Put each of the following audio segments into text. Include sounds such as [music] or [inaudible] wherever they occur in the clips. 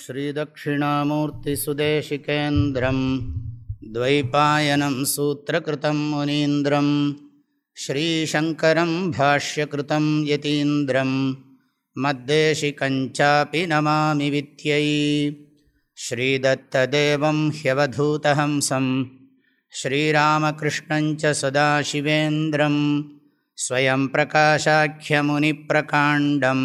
श्रीदक्षिणामूर्तिसुदेशिकेन्द्रं द्वैपायनं सूत्रकृतं मुनीन्द्रं श्रीशङ्करं भाष्यकृतं यतीन्द्रं मद्देशिकञ्चापि नमामि वित्यै श्रीदत्तदेवं ह्यवधूतहंसं श्रीरामकृष्णञ्च सदाशिवेन्द्रं स्वयं प्रकाशाख्यमुनिप्रकाण्डम्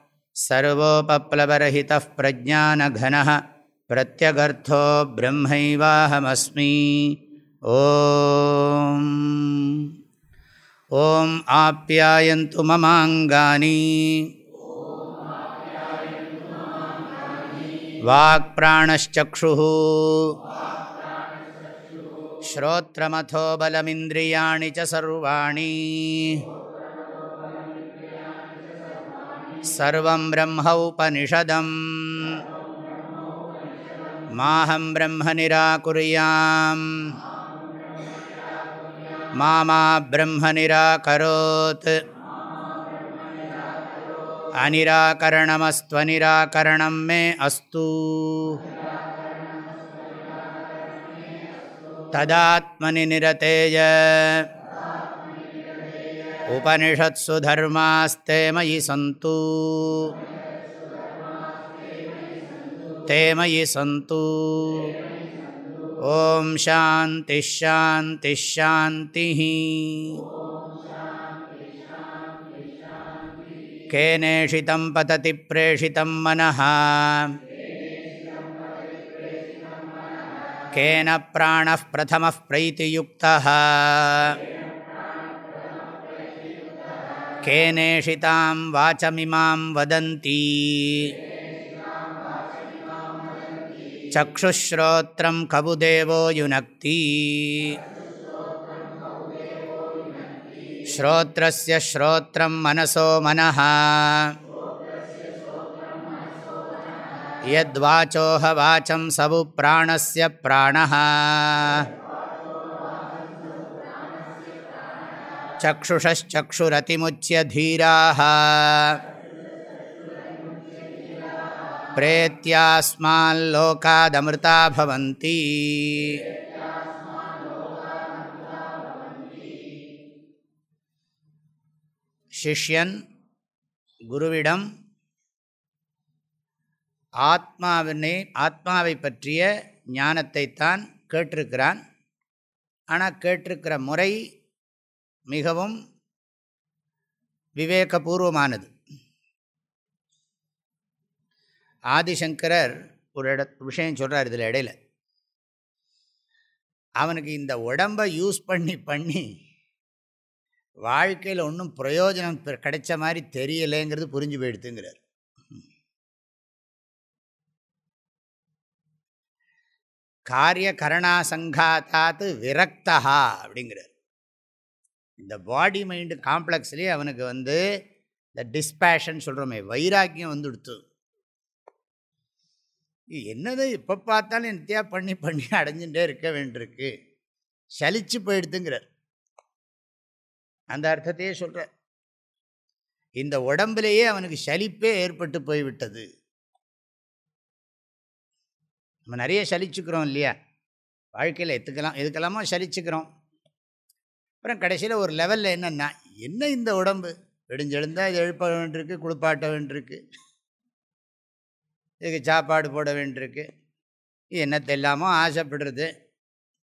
सर्वोपप्लवरहितः प्रज्ञानघनः प्रत्यगर्थो ब्रह्मैवाहमस्मि ॐ आप्यायन्तु ममाङ्गानि वाक्प्राणश्चक्षुः श्रोत्रमथो बलमिन्द्रियाणि च सर्वाणि सर्वं ब्रह्मौपनिषदम् माहं ब्रह्म निराकुर्याम् मा मा ब्रह्म निराकरोत् अनिराकरणमस्त्वनिराकरणं मे अस्तु तदात्मनि निरतेय उपनिषत्सु धर्मास्ते मयि सन्तु ते मयि सन्तु ॐ शान्तिश्शान्तिश्शान्तिः केनेषितं पतति प्रेषितं मनः केन प्राणः प्रथमः प्रैतियुक्तः केनेषितां वाचमिमां वदन्ति चक्षुश्रोत्रं कबुदेवो युनक्ति श्रोत्रस्य श्रोत्रं मनसो मनः यद्वाचोह वाचं सबु प्राणस्य प्राणः चक्षुषश्चक्षुरतिमुच्य धीराः प्रेत्यास्माल्लोकादमृता भवन्ति சிஷ்யன் குருவிடம் ஆத்மாவினை ஆத்மாவை பற்றிய ஞானத்தைத்தான் கேட்டிருக்கிறான் ஆனால் கேட்டிருக்கிற முறை மிகவும் விவேகபூர்வமானது. ஆதிசங்கரர் ஒரு இட விஷயம் சொல்கிறார் இதில் இடையில. அவனுக்கு இந்த உடம்பை யூஸ் பண்ணி பண்ணி வாழ்க்கையில் ஒன்றும் பிரயோஜனம் கிடைச்ச மாதிரி தெரியலேங்கிறது புரிஞ்சு போயிடுத்துங்கிறார் காரிய கரணாசங்காத்தாத்து விரக்தா அப்படிங்கிறார். இந்த பாடி மைண்டு காம்ப்ளெக்ஸ்லேயே அவனுக்கு வந்து இந்த டிஸ்பேஷன் சொல்கிறோமே வைராக்கியம் வந்து கொடுத்து என்னது? இப்போ பார்த்தாலும் நித்தியா பண்ணி பண்ணி அடைஞ்சுட்டே இருக்க வேண்டியிருக்கு. சலிச்சு போயிடுதுங்கிறார். அந்த அர்த்தத்தையே சொல்கிறார் இந்த உடம்புலேயே அவனுக்கு சலிப்பே ஏற்பட்டு போய்விட்டது. நம்ம நிறைய சலிச்சுக்கிறோம் இல்லையா? வாழ்க்கையில் எத்துக்கலாம் எதுக்கெல்லாமோ சலிச்சுக்கிறோம். அப்புறம் கடைசியில் ஒரு லெவலில் என்னென்னா என்ன இந்த உடம்பு? விடிஞ்செழுந்தால் இது எழுப்ப வேண்டியிருக்கு குளிப்பாட்ட வேண்டியிருக்கு இதுக்கு சாப்பாடு போட வேண்டியிருக்கு இது என்னத்தை இல்லாமல் ஆசைப்படுறது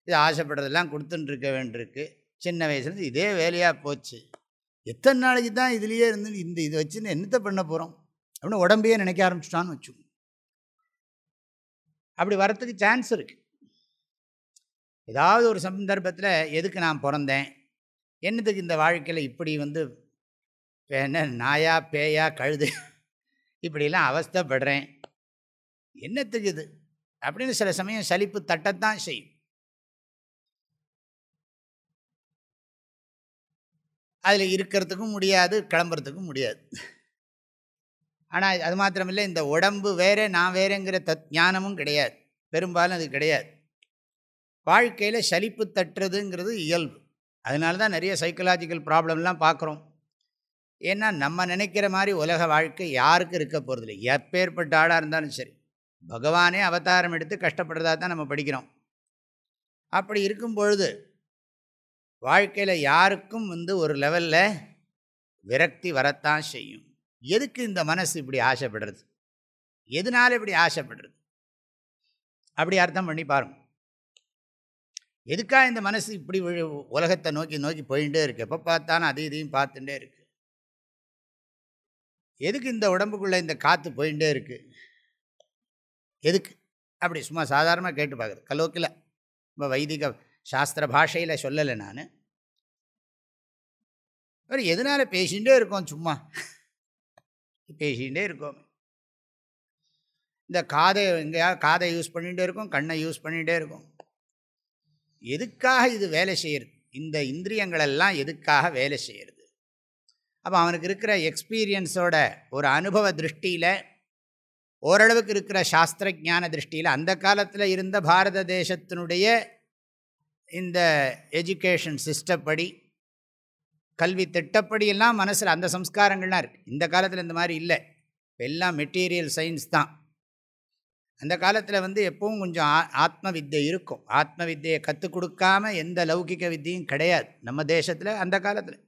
இது ஆசைப்படுறதெல்லாம் கொடுத்துட்டுருக்க வேண்டியிருக்கு. சின்ன வயசுலேருந்து இதே வேலையாக போச்சு. எத்தனை நாளைக்கு தான் இதுலேயே இருந்து இந்த இதை வச்சுன்னு என்னத்தை பண்ண போகிறோம் அப்படின்னு உடம்பையே நினைக்க ஆரம்பிச்சிட்டான்னு வச்சுக்கோங்க அப்படி வரத்துக்கு சான்ஸ் இருக்குது ஏதாவது ஒரு சந்தர்ப்பத்தில் எதுக்கு நான் பிறந்தேன்? என்னதுக்கு இந்த வாழ்க்கையில் இப்படி வந்து என்ன நாயா பேயா கழுது இப்படிலாம் அவஸ்தைப்படுறேன்? என்னத்துக்கு இது? அப்படின்னு சில சமயம் சலிப்பு தட்டத்தான் செய்யும். அதில் இருக்கிறதுக்கும் முடியாது கிளம்புறதுக்கும் முடியாது. ஆனால் அது மாத்திரமில்லை இந்த உடம்பு வேறே நான் வேறேங்கிற தத் ஞானமும் கிடையாது. பெரும்பாலும் அது கிடையாது. வாழ்க்கையில் சலிப்பு தட்டுறதுங்கிறது இயல்பு. அதனால தான் நிறைய சைக்கலாஜிக்கல் ப்ராப்ளம்லாம் பார்க்குறோம். ஏன்னா நம்ம நினைக்கிற மாதிரி உலக வாழ்க்கை யாருக்கும் இருக்க போகிறதில்ல எப்பேற்பட்ட ஆளாக இருந்தாலும் சரி. பகவானே அவதாரம் எடுத்து கஷ்டப்படுறதா தான் நம்ம படிக்கிறோம். அப்படி இருக்கும் பொழுது வாழ்க்கையில் யாருக்கும் வந்து ஒரு லெவலில் விரக்தி வரத்தான் செய்யும். எதுக்கு இந்த மனசு இப்படி ஆசைப்படுறது? எதனால இப்படி ஆசைப்படுறது? அப்படி அர்த்தம் பண்ணி பாருங்கள் எதுக்காக இந்த மனசு இப்படி உலகத்தை நோக்கி நோக்கி போயிட்டே இருக்கு? எப்போ பார்த்தாலும் அதையும் இதையும் பார்த்துட்டே இருக்கு. எதுக்கு இந்த உடம்புக்குள்ளே இந்த காற்று போயிட்டே இருக்கு? எதுக்கு? அப்படி சும்மா சாதாரணமாக கேட்டு பார்க்குறது. கலோக்கில் ரொம்ப வைதிக சாஸ்திர பாஷையில் சொல்லலை நான். ஒரு எதனால் பேசிகிட்டே இருக்கோம் சும்மா? பேசிகிட்டே இருக்கோம். இந்த காதை எங்கேயா காதை யூஸ் பண்ணிகிட்டே இருக்கோம் கண்ணை யூஸ் பண்ணிகிட்டே இருக்கோம். எதுக்காக இது வேலை செய்யுது இந்த இந்திரியங்களெல்லாம் எதுக்காக வேலை செய்கிறது அப்போ அவனுக்கு இருக்கிற எக்ஸ்பீரியன்ஸோட ஒரு அனுபவ திருஷ்டியில் ஓரளவுக்கு இருக்கிற சாஸ்திர ஜான திருஷ்டியில் அந்த காலத்தில் இருந்த பாரத தேசத்தினுடைய இந்த எஜுகேஷன் சிஸ்டப்படி கல்வி திட்டப்படியெல்லாம் மனசில் அந்த சம்ஸ்காரங்கள்லாம் இருக்குது இந்த காலத்தில் இந்த மாதிரி இல்லை. எல்லாம் மெட்டீரியல் சயின்ஸ் தான். அந்த காலத்தில் வந்து எப்பவும் கொஞ்சம் ஆத்ம வித்தை இருக்கும். ஆத்ம வித்தையை கற்றுக் கொடுக்காம எந்த லௌகிக வித்தியும் கிடையாது. நம்ம தேசத்தில் அந்த காலத்தில்.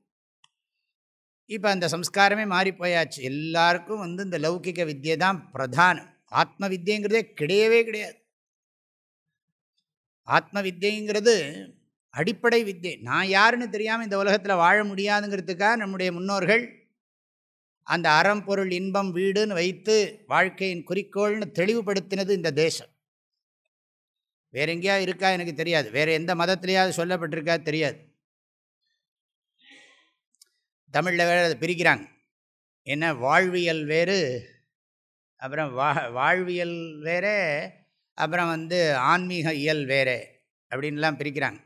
இப்போ அந்த சம்ஸ்காரமே மாறி போயாச்சு. எல்லாருக்கும் வந்து இந்த லௌகிக வித்தியை தான் பிரதானம். ஆத்ம வித்தியங்கிறதே கிடையவே கிடையாது. ஆத்ம வித்தியங்கிறது அடிப்படை வித்தியை நான் யாருன்னு தெரியாமல் இந்த உலகத்தில் வாழ முடியாதுங்கிறதுக்காக நம்முடைய முன்னோர்கள் அந்த அறம் பொருள் இன்பம் வீடுன்னு வைத்து வாழ்க்கையின் குறிக்கோள்னு தெளிவுபடுத்தினது இந்த தேசம். வேற எங்கேயா இருக்கா எனக்கு தெரியாது. வேற எந்த மதத்திலேயாவது சொல்லப்பட்டிருக்கா தெரியாது. தமிழில் வேறு அதை பிரிக்கிறாங்க. என்ன வாழ்வியல் வேறு அப்புறம் வா வாழ்வியல் வேறு அப்புறம் வந்து ஆன்மீக இயல் வேறு அப்படின்லாம் பிரிக்கிறாங்க.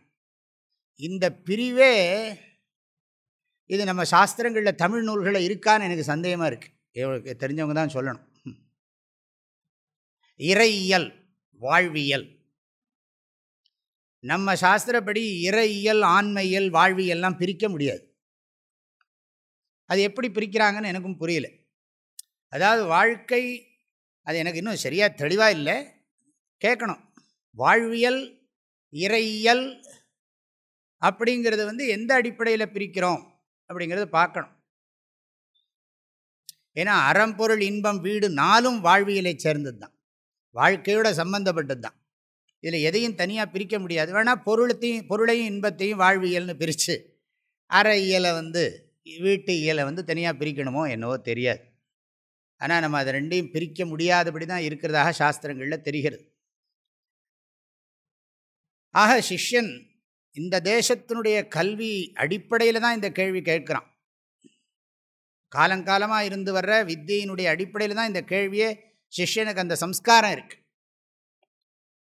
இந்த பிரிவே இது நம்ம சாஸ்திரங்களில் தமிழ் நூல்களில் இருக்கான்னு எனக்கு சந்தேகமாக இருக்குது தெரிஞ்சவங்க தான் சொல்லணும். இறையியல் வாழ்வியல். நம்ம சாஸ்திரப்படி இறையியல் ஆண்மையல் வாழ்வியல்லாம் பிரிக்க முடியாது. அது எப்படி பிரிக்கிறாங்கன்னு எனக்கும் புரியல. அதாவது வாழ்க்கை அது எனக்கு இன்னும் சரியாக தெளிவாக இல்லை. கேட்கணும் வாழ்வியல் இறையியல் அப்படிங்கிறது வந்து எந்த அடிப்படையில் பிரிக்கிறோம்? அப்படிங்கிறத பார்க்கணும். ஏன்னா அறம்பொருள் இன்பம் வீடு நாளும் வாழ்வியலை சேர்ந்தது தான். வாழ்க்கையோட சம்மந்தப்பட்டது தான். இதில் எதையும் தனியாக பிரிக்க முடியாது. வேணால் பொருளத்தையும் பொருளையும் இன்பத்தையும் வாழ்வியல்னு பிரித்து அற இயலை வந்து வீட்டு இயலை வந்து தனியாக பிரிக்கணுமோ என்னவோ தெரியாது. ஆனால் நம்ம அதை ரெண்டையும் பிரிக்க முடியாதபடி தான் இருக்கிறதாக சாஸ்திரங்களில் தெரிகிறது. ஆக சிஷ்யன் இந்த தேசத்தினுடைய கல்வி அடிப்படையில் தான் இந்த கேள்வி கேட்குறான். காலங்காலமாக இருந்து வர்ற வித்தியினுடைய அடிப்படையில் தான் இந்த கேள்வியே சிஷ்யனுக்கு அந்த சம்ஸ்காரம் இருக்கு.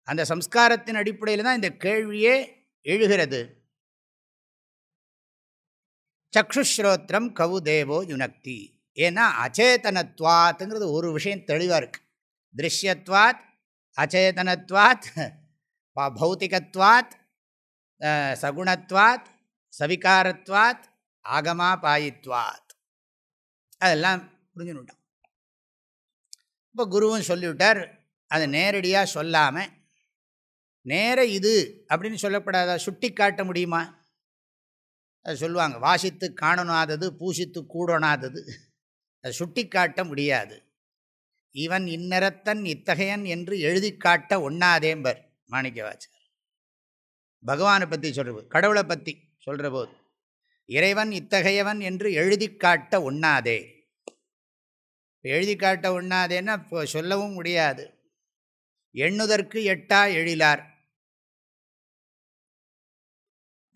அந்த சம்ஸ்காரத்தின் அடிப்படையில் தான் இந்த கேள்வியே எழுகிறது. சக்ஷுஸ்ரோத்திரம் கவு தேவோ யுனக்தி. ஏன்னா அச்சேதனத்வாத்துங்கிறது ஒரு விஷயம் தெளிவாக இருக்குது திருஷ்யத்வாத் அச்சேதனத்வாத் பௌத்திகத்வாத் சகுணத்வாத் சவிகாரத்வாத் ஆகமா பாயித்வாத் அதெல்லாம் புரிஞ்சுன்னுட்டான். இப்போ குருவும் சொல்லிவிட்டார் அதை நேரடியாக சொல்லாமல் நேர இது அப்படின்னு சொல்லப்படாதா? சுட்டி காட்ட முடியுமா? அது சொல்லுவாங்க வாசித்து காணனாதது பூசித்து கூடனாதது அதை சுட்டி காட்ட முடியாது. இவன் இந்நிறத்தன் இத்தகையன் என்று எழுதி காட்ட ஒண்ணாதேம்பர் மாணிக்கவாச்சர் பகவானை பற்றி சொல்கிற கடவுளை பற்றி சொல்கிற போது இறைவன் இத்தகையவன் என்று எழுதி காட்ட ஒண்ணாதே எழுதி காட்ட ஒண்ணாதேன்னா இப்போ சொல்லவும் முடியாது. எண்ணுதற்கு எட்டா எழிலார்.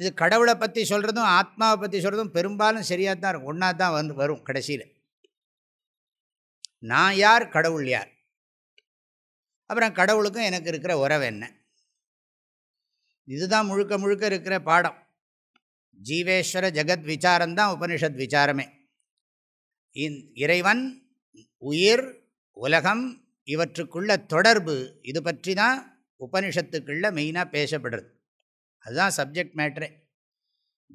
இது கடவுளை பற்றி சொல்கிறதும் ஆத்மாவை பற்றி சொல்கிறதும் பெரும்பாலும் சரியாக தான் இருக்கும். ஒன்றா தான் வந்து வரும் கடைசியில். நான் யார் கடவுள் யார்? அப்புறம் கடவுளுக்கும் எனக்கு இருக்கிற உறவு என்ன? இதுதான் முழுக்க முழுக்க இருக்கிற பாடம். ஜீவேஸ்வர ஜெகத் விசாரம்தான் உபனிஷத் விசாரமே. இறைவன் உயிர் உலகம் இவற்றுக்குள்ள தொடர்பு இது பற்றி தான் உபனிஷத்துக்குள்ள மெயினாக பேசப்படுறது. அதுதான் சப்ஜெக்ட் மேட்ரே.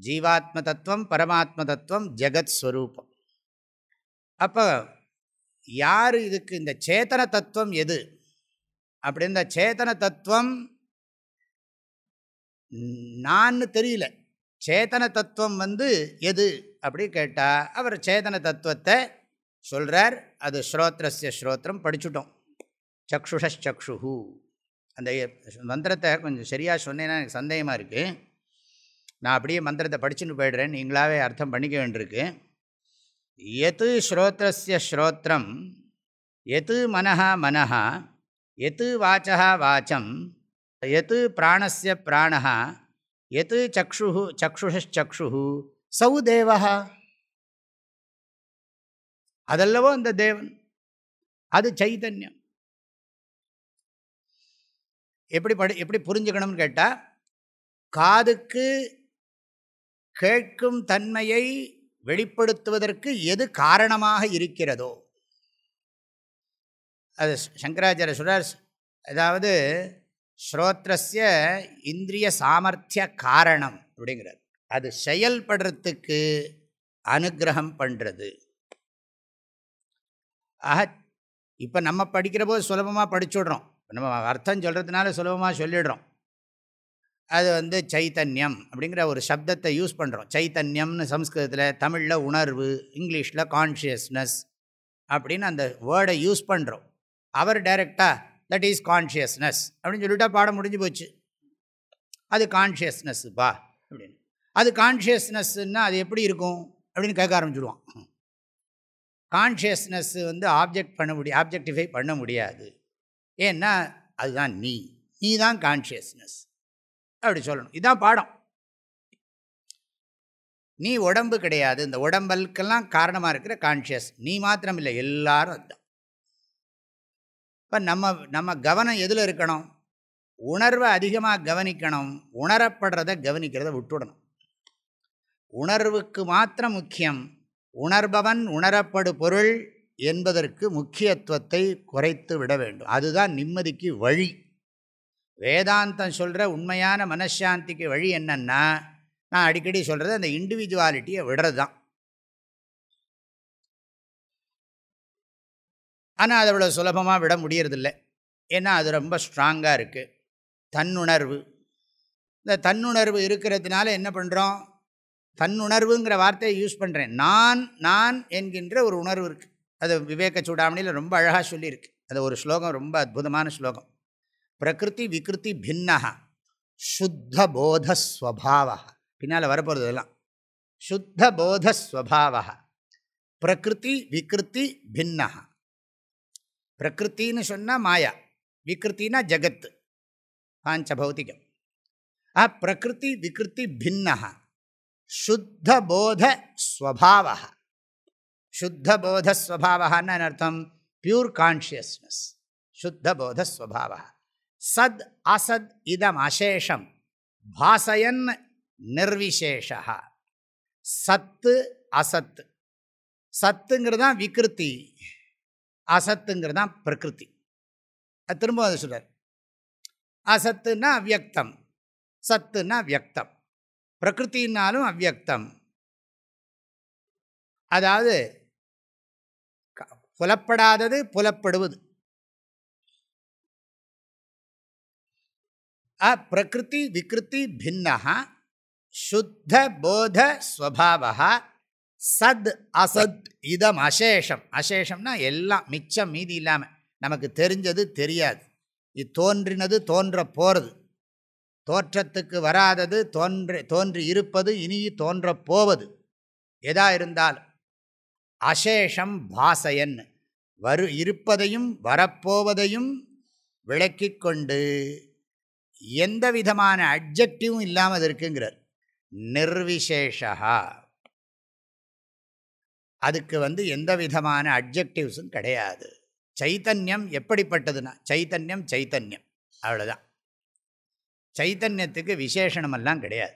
ஜீவாத்ம தத்துவம் பரமாத்ம தத்துவம் ஜெகத் ஸ்வரூபம். அப்போ யார் இதுக்கு இந்த சேத்தன தத்துவம் எது? அப்படி இந்த சேத்தன தத்துவம் நான் தெரியல. சேதன தத்துவம் வந்து எது? அப்படி கேட்டால் அவர் சேதன தத்துவத்தை சொல்கிறார் அது ஸ்ரோத்ரஸ்ய ஸ்ரோத்திரம் படிச்சுட்டோம். சக்ஷுஷக்ஷு அந்த மந்திரத்தை கொஞ்சம் சரியாக சொன்னேன்னா எனக்கு சந்தேகமாக இருக்குது நான் அப்படியே மந்திரத்தை படிச்சுட்டு போயிடுறேன். நீங்களாவே அர்த்தம் பண்ணிக்க வேண்டியிருக்கு. எது ஸ்ரோத்ரஸ்ய ஸ்ரோத்திரம் எது மனஹா மனஹா? எது வாச்சா வாச்சம்? எது பிராணஸ்ய பிராணா எது சக்ஷு சக்ஷுஷக்ஷு சௌ தேவா அதல்லவோ அந்த தேவன். அது சைதன்யம். எப்படி படி எப்படி புரிஞ்சுக்கணும்னு கேட்டால் காதுக்கு கேட்கும் தன்மையை வெளிப்படுத்துவதற்கு எது காரணமாக இருக்கிறதோ. அது சங்கராச்சாரிய சொல்றார் அதாவது ஸ்ரோத்ரஸ்ய இந்திரிய சாமர்த்திய காரணம் அப்படிங்கிறார். அது செயல்படுறதுக்கு அனுகிரகம் பண்ணுறது ஆக இப்போ நம்ம படிக்கிற போது சுலபமாக படிச்சுடுறோம். நம்ம அர்த்தம் சொல்கிறதுனால சுலபமாக சொல்லிடுறோம். அது வந்து சைத்தன்யம் அப்படிங்கிற ஒரு சப்தத்தை யூஸ் பண்ணுறோம் சைத்தன்யம்னு சம்ஸ்கிருதத்தில் தமிழில் உணர்வு இங்கிலீஷில் கான்ஷியஸ்னஸ் அப்படின்னு அந்த வேர்டை யூஸ் பண்ணுறோம் அவர் டைரெக்டாக தட் இஸ் கான்ஷியஸ்னஸ் அப்படின்னு சொல்லிட்டா பாடம் முடிஞ்சு போச்சு. அது கான்ஷியஸ்னஸ் பா அப்படின்னு. அது கான்ஷியஸ்னஸ்ன்னா அது எப்படி இருக்கும்? அப்படின்னு கேட்க ஆரம்பிச்சுடுவான் கான்ஷியஸ்னஸ் வந்து ஆப்ஜெக்ட் பண்ண முடியும் ஆப்ஜெக்டிஃபை பண்ண முடியாது. ஏன்னா அதுதான் நீ. நீ தான் கான்ஷியஸ்னஸ் அப்படி சொல்லணும். இதுதான் பாடம். நீ உடம்பு கிடையாது. இந்த உடம்பலுக்கெல்லாம் காரணமாக இருக்கிற கான்ஷியஸ் நீ மாத்திரம் இல்லை எல்லாரும் அதுதான். இப்போ நம்ம நம்ம கவனம் எதில் இருக்கணும்? உணர்வை அதிகமாக கவனிக்கணும். உணரப்படுறத கவனிக்கிறத விட்டுடணும். உணர்வுக்கு மாத்திரம் முக்கியம். உணர்பவன் உணரப்படு பொருள் என்பதற்கு முக்கியத்துவத்தை குறைத்து விட வேண்டும். அதுதான் நிம்மதிக்கு வழி. வேதாந்தம் சொல்கிற உண்மையான மனசாந்திக்கு வழி என்னென்னா நான் அடிக்கடி சொல்கிறது அந்த இண்டிவிஜுவாலிட்டியை விடுறது தான் ஆனால் அதை அவ்வளோ சுலபமாக விட முடியறதில்ல. ஏன்னா அது ரொம்ப ஸ்ட்ராங்காக இருக்குது தன்னுணர்வு. இந்த தன்னுணர்வு இருக்கிறதுனால என்ன பண்ணுறோம் தன்னுணர்வுங்கிற வார்த்தையை யூஸ் பண்ணுறேன் நான் நான் என்கின்ற ஒரு உணர்வு இருக்குது அது விவேக சூடாமணியில் ரொம்ப அழகாக சொல்லியிருக்கு. அது ஒரு ஸ்லோகம் ரொம்ப அற்புதமான ஸ்லோகம். பிரகிருதி விகிருதி பின்னா சுத்த போதஸ்வபாவா பின்னால் வரப்போகிறது இதெல்லாம். சுத்த போதஸ்வபாவா பிரகிருதி விகிருதி பின்னா பிரகிருத்தின்னு சொன்னால் மாயா விகிருத்தினா ஜகத்து. பாஞ்ச பௌத்திகம். ஆ பிரகிருதி விகிருதி பின்னா சுத்த போத ஸ்வபாவா சுத்த போத ஸ்வபாவான்னு அர்த்தம்? பியூர் கான்ஷியஸ்னஸ் சுத்த போத ஸ்வபாவா சத் அசத் இதம் அசேஷம். பாசயன் நிர்விசேஷா சத்து அசத்து. சத்துங்கிறது தான் விகிருத்தி அசத்துங்கிறது தான் பிரகிருதி. அது திரும்ப அதை சொல்கிறார் அசத்துன்னா அவ்யக்தம் சத்துன்னா வியக்தம் பிரகிருத்தினாலும் அவ்வியக்தம். அதாவது புலப்படாதது புலப்படுவது. பிரகிருதி விகிருதி பின்னா சுத்த போத ஸ்வபாவா சத் அசத் இதம் அசேஷம். அசேஷம்னா எல்லாம் மிச்சம் மீதி இல்லாமல் நமக்கு தெரிஞ்சது தெரியாது. இது தோன்றினது தோன்ற போகிறது தோற்றத்துக்கு வராதது தோன்றி தோன்றி இருப்பது இனி தோன்ற போவது. எதா இருந்தாலும் அசேஷம் பாசையன் வரு இருப்பதையும் வரப்போவதையும் விளக்கி கொண்டு எந்த விதமான அப்ஜெக்டிவும் இல்லாமல் இருக்குங்கிறார். நிர்விசேஷா அதுக்கு வந்து எந்த விதமான அப்ஜெக்டிவ்ஸும் கிடையாது. சைத்தன்யம் எப்படிப்பட்டதுன்னா சைத்தன்யம் சைத்தன்யம். அவ்வளோதான் சைத்தன்யத்துக்கு விசேஷணமெல்லாம் கிடையாது.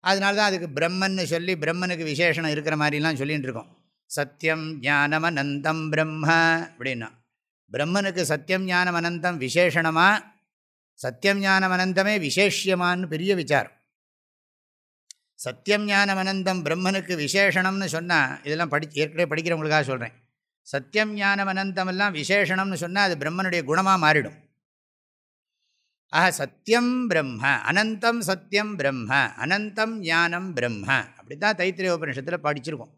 அதனால தான் அதுக்கு பிரம்மன்னு சொல்லி பிரம்மனுக்கு விசேஷணம் இருக்கிற மாதிரிலாம் சொல்லிகிட்டு இருக்கோம். சத்தியம் ஞானம் அனந்தம் பிரம்ம அப்படின்னா பிரம்மனுக்கு சத்தியம் ஞானம் அனந்தம் விசேஷனமாக சத்தியம் ஞானம் அனந்தமே விசேஷியமானு பெரிய விசாரம். சத்தியம் ஞானம் அனந்தம் பிரம்மனுக்கு விசேஷணம்னு சொன்னால் இதெல்லாம் படி ஏற்கனவே படிக்கிறவங்களுக்காக சொல்கிறேன் சத்தியம் ஞானம் அனந்தமெல்லாம் விசேஷணம்னு சொன்னால் அது பிரம்மனுடைய குணமாக மாறிடும். ஆஹா சத்தியம் பிரம்ம அனந்தம் சத்தியம் பிரம்ம அனந்தம் ஞானம் பிரம்ம. அப்படி தான் தைத்திரிய உபனிஷத்தில் படிச்சிருக்கோம்.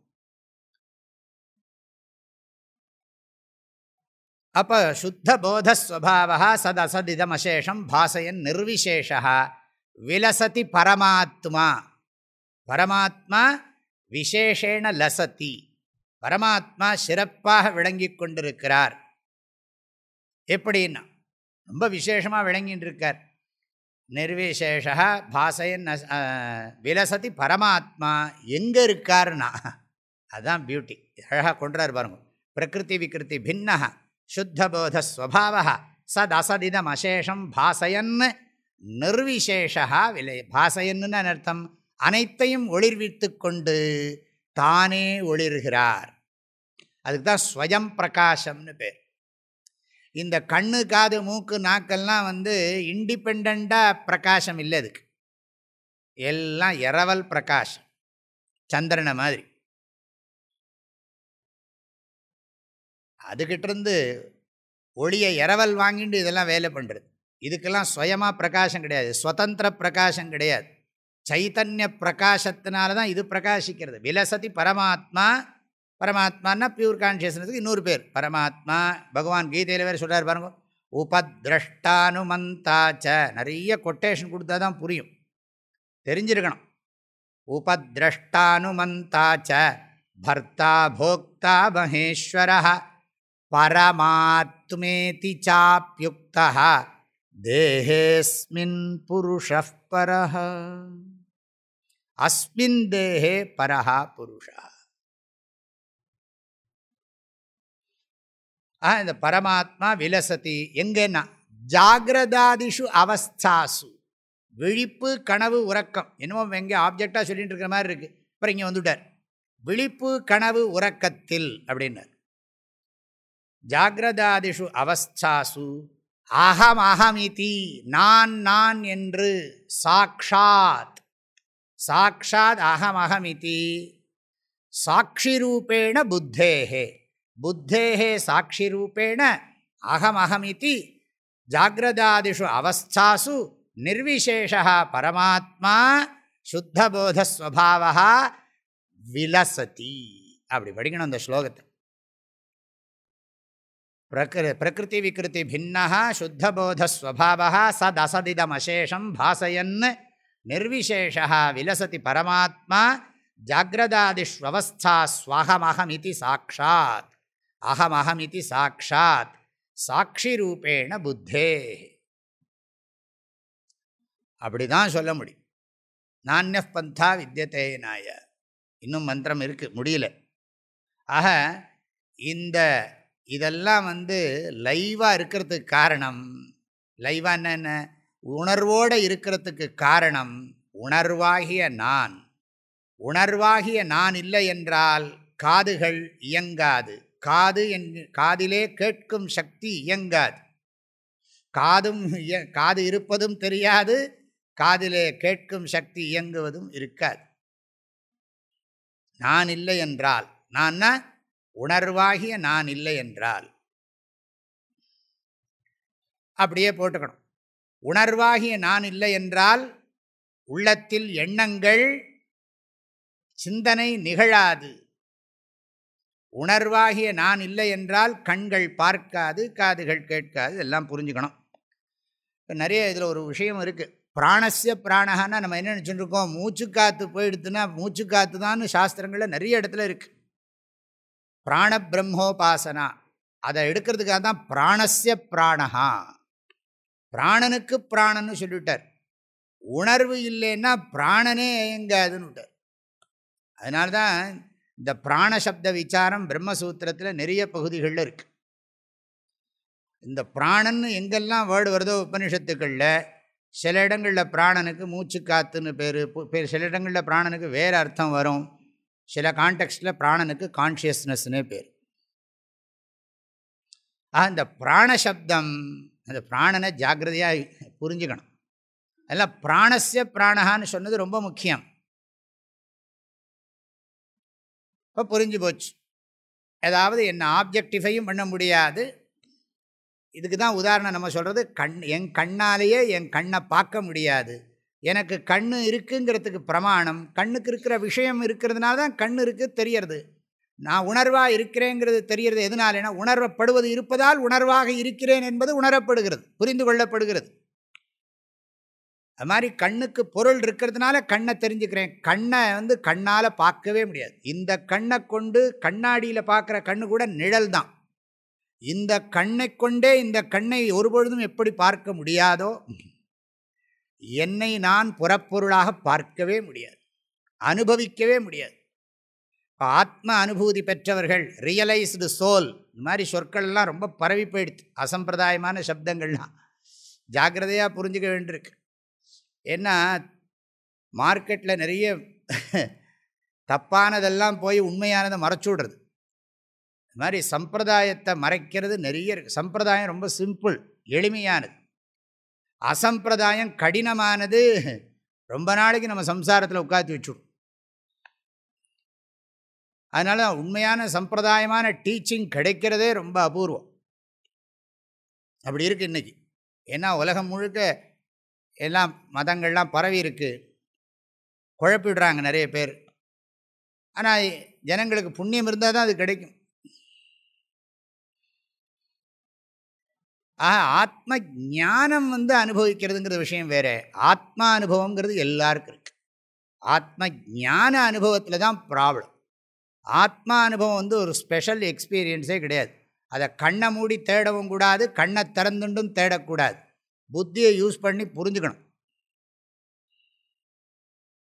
அப்போ சுத்த போதஸ்வபாவா சத் அசதிதம் அசேஷம் பாசையன் நிர்விசேஷா. விலசதி பரமாத்மா. பரமாத்மா விசேஷேண லசதி. பரமாத்மா சிறப்பாக விளங்கி கொண்டிருக்கிறார். எப்படின்னா ரொம்ப விசேஷமாக விளங்கின்னு இருக்கார். நிர்விசேஷா பாசையன் விலசதி பரமாத்மா எங்கே இருக்காருன்னா அதுதான் பியூட்டி அழகாக கொண்டுறார் பாருங்க. பிரகிருதி விகிருதி பின்னா சுத்தபோதஸ்வபாவ சத் அசதிதம் அசேஷம் பாசையன் நிர்விசேஷா விலை பாசையன்னு அர்த்தம்? அனைத்தையும் ஒளிர்வித்து கொண்டு தானே ஒளிர்கிறார். அதுக்கு தான் ஸ்வயம் பிரகாசம்னு பேர். இந்த கண்ணு காது மூக்கு நாக்கெல்லாம் வந்து இண்டிபெண்ட்டாக பிரகாசம் இல்லை அதுக்கு. எல்லாம் இரவல் பிரகாஷம் சந்திரனை மாதிரி. அதுக்கிட்டேருந்து ஒளியை இரவல் வாங்கிட்டு இதெல்லாம் வேலை பண்ணுறது இதுக்கெல்லாம் சுயமாக பிரகாசம் கிடையாது. ஸ்வதந்திர பிரகாசம் கிடையாது. சைத்தன்ய பிரகாசத்தினால தான் இது பிரகாசிக்கிறது. விலசதி பரமாத்மா பரமாத்மானா பியூர் கான்ஷியஸ்னஸுக்கு இன்னொரு பேர். பரமாத்மா பகவான் கீதையில் வேறு சொல்கிறார் பாருங்க. உபத்ரஷ்டானுமந்தாச்ச நிறைய கொட்டேஷன் கொடுத்தா தான் புரியும். தெரிஞ்சிருக்கணும். உபத்ரஷ்டானுமந்தாச்ச பர்த்தா போக்தா மகேஸ்வர பரமாத்மேதி சாப்பியுக்தா தேகேஸ்மின் புருஷ பரஹ அஸ்மின் தேகே பரஹா புருஷா. இந்த பரமாத்மா விலசதி எங்கன்னா ஜாகிரதாதிஷு அவஸ்தாசு. விழிப்பு கனவு உறக்கம். என்னமோ எங்கே ஆப்ஜெக்டாக சொல்லிட்டு இருக்கிற மாதிரி இருக்குது அப்புறம் இங்கே வந்துட்டார். விழிப்பு கனவு உறக்கத்தில் அப்படின்னார். ஜாகிரதாதிஷு அவஸ்தாசு. அகம் அகமிதி நான் நான் என்று சாக்ஷாத். சாட்சாத் அகம் சாட்சி ரூபேண புத்தேகே புத்தேகே சாட்சி ரூபேண அகமஹமிதி ஜாகிரதாதிஷு அவஸ்தாசு நிர்விசேஷா பரமாத்மா சுத்தபோதஸ்வபாவா விலசதி. அப்படி படிக்கணும் அந்த ஸ்லோகத்தை. பிரகிரு பிரகிருதி விகிருதி பின்னா சுத்தபோதஸ்வபாவா சதசதிதமசேஷம் பாசயன் நிர்விசேஷா விலசதி பரமாத்மா ஜாகிரதாதிஷ்வவஸ்தா ஸ்வகமஹமிதி சாட்சாத் அகமஹமிதி சாட்சாத் சாட்சி ரூபேண புத்தே அப்படி தான் சொல்ல முடியும். நானிய பந்தா வித்தியதேனாய இன்னும் மந்திரம் இருக்குது முடியல. ஆக இந்த இதெல்லாம் வந்து லைவாக இருக்கிறதுக்கு காரணம் லைவாக என்ன? உணர்வோடு இருக்கிறதுக்கு காரணம் உணர்வாகிய நான். உணர்வாகிய நான் இல்லை என்றால் காதுகள் இயங்காது. காது என் காதிலே கேட்கும் சக்தி இயங்காது. காதும் காது இருப்பதும் தெரியாது. காதிலே கேட்கும் சக்தி இயங்குவதும் இருக்காது. நான் இல்லை என்றால் நான் உணர்வாகிய நான் இல்லை என்றால். அப்படியே போட்டுக்கணும். உணர்வாகிய நான் இல்லை என்றால் உள்ளத்தில் எண்ணங்கள் சிந்தனை நிகழாது. உணர்வாகிய நான் இல்லை என்றால் கண்கள் பார்க்காது காதுகள் கேட்காது எல்லாம் புரிஞ்சுக்கணும். இப்போ நிறைய இதில் ஒரு விஷயம் இருக்குது பிராணசிய பிராணகான்னா நம்ம என்ன நினச்சிட்டுருக்கோம் மூச்சு காற்று போயிடுத்துன்னா மூச்சு காற்று தான் சாஸ்திரங்களில் நிறைய இடத்துல இருக்குது பிராண பிரம்மோபாசனா. அதை எடுக்கிறதுக்காக தான் பிராணசிய பிராணகா பிராணனுக்கு பிராணன்னு சொல்லிவிட்டார். உணர்வு இல்லைன்னா பிராணனே இயங்காதுன்னு விட்டார் அதனால்தான் இந்த பிராணசப்த விசாரம் பிரம்மசூத்திரத்தில் நிறைய பகுதிகளில் இருக்குது இந்த பிராணன்னு எங்கெல்லாம் வேர்டு வருதோ உபனிஷத்துக்களில் சில இடங்களில் பிராணனுக்கு மூச்சு காத்துன்னு பேர் பேர் சில இடங்களில் பிராணனுக்கு வேறு அர்த்தம் வரும். சில கான்டெக்ஸ்டில் பிராணனுக்கு கான்ஷியஸ்னஸ்னே பேர். அந்த பிராணசப்தம் அந்த பிராணனை ஜாக்கிரதையாக புரிஞ்சுக்கணும். அதெல்லாம் பிராணசிய பிராணகான்னு சொன்னது ரொம்ப முக்கியம். இப்போ புரிஞ்சு போச்சு. ஏதாவது என்னை ஆப்ஜெக்டிஃபையும் பண்ண முடியாது. இதுக்கு தான் உதாரணம் நம்ம சொல்கிறது கண் என் கண்ணாலேயே என் கண்ணை பார்க்க முடியாது. எனக்கு கண் இருக்குங்கிறதுக்கு பிரமாணம் கண்ணுக்கு இருக்கிற விஷயம் இருக்கிறதுனால தான் கண் இருக்குது தெரியறது. நான் உணர்வாக இருக்கிறேங்கிறது தெரிகிறது எதனாலேனா உணர்வப்படுவது இருப்பதால் உணர்வாக இருக்கிறேன் என்பது உணரப்படுகிறது புரிந்து கொள்ளப்படுகிறது. அது மாதிரி கண்ணுக்கு பொருள் இருக்கிறதுனால கண்ணை தெரிஞ்சுக்கிறேன். கண்ணை வந்து கண்ணால் பார்க்கவே முடியாது. இந்த கண்ணை கொண்டு கண்ணாடியில் பார்க்குற கண்ணு கூட நிழல் தான். இந்த கண்ணை கொண்டே இந்த கண்ணை ஒருபொழுதும் எப்படி பார்க்க முடியாதோ என்னை நான் புறப்பொருளாக பார்க்கவே முடியாது. அனுபவிக்கவே முடியாது. ஆத்ம அனுபூதி பெற்றவர்கள் ரியலைஸ்டு சோல் இந்த மாதிரி சொற்கள்லாம் ரொம்ப பரவி போயிடுது. அசம்பிரதாயமான சப்தங்கள்லாம். ஜாக்கிரதையாக புரிஞ்சுக்க வேண்டியிருக்கு. ஏன்னா மார்க்கெட்டில் நிறைய தப்பானதெல்லாம் போய் உண்மையானதை மறைச்சு விடுறது. இது மாதிரி சம்பிரதாயத்தை மறைக்கிறது நிறைய இருக்குது சம்பிரதாயம் ரொம்ப சிம்பிள் எளிமையானது. அசம்பிரதாயம் கடினமானது ரொம்ப நாளைக்கு நம்ம சம்சாரத்தில் உட்காந்து வச்சுடும் அதனால் உண்மையான சம்பிரதாயமான டீச்சிங் கிடைக்கிறதே ரொம்ப அபூர்வம். அப்படி இருக்குது இன்றைக்கி ஏன்னா உலகம் முழுக்க எல்லாம் மதங்கள்லாம் பரவி இருக்குது குழப்பிடுறாங்க நிறைய பேர். ஆனால் ஜனங்களுக்கு புண்ணியம் இருந்தால் தான் அது கிடைக்கும். ஆக ஆத்ம ஞானம் வந்து அனுபவிக்கிறதுங்கிற விஷயம் வேறு. ஆத்மா அனுபவங்கிறது எல்லாருக்கும் இருக்குது ஆத்ம ஞான அனுபவத்தில் தான் ப்ராப்ளம் ஆத்மா அனுபவம் வந்து ஒரு ஸ்பெஷல் எக்ஸ்பீரியன்ஸே கிடையாது. அதை கண்ணை மூடி தேடவும் கூடாது கண்ணை திறந்துண்டும் தேடக்கூடாது. புத்தியை யூஸ் பண்ணி புரிஞ்சுக்கணும்.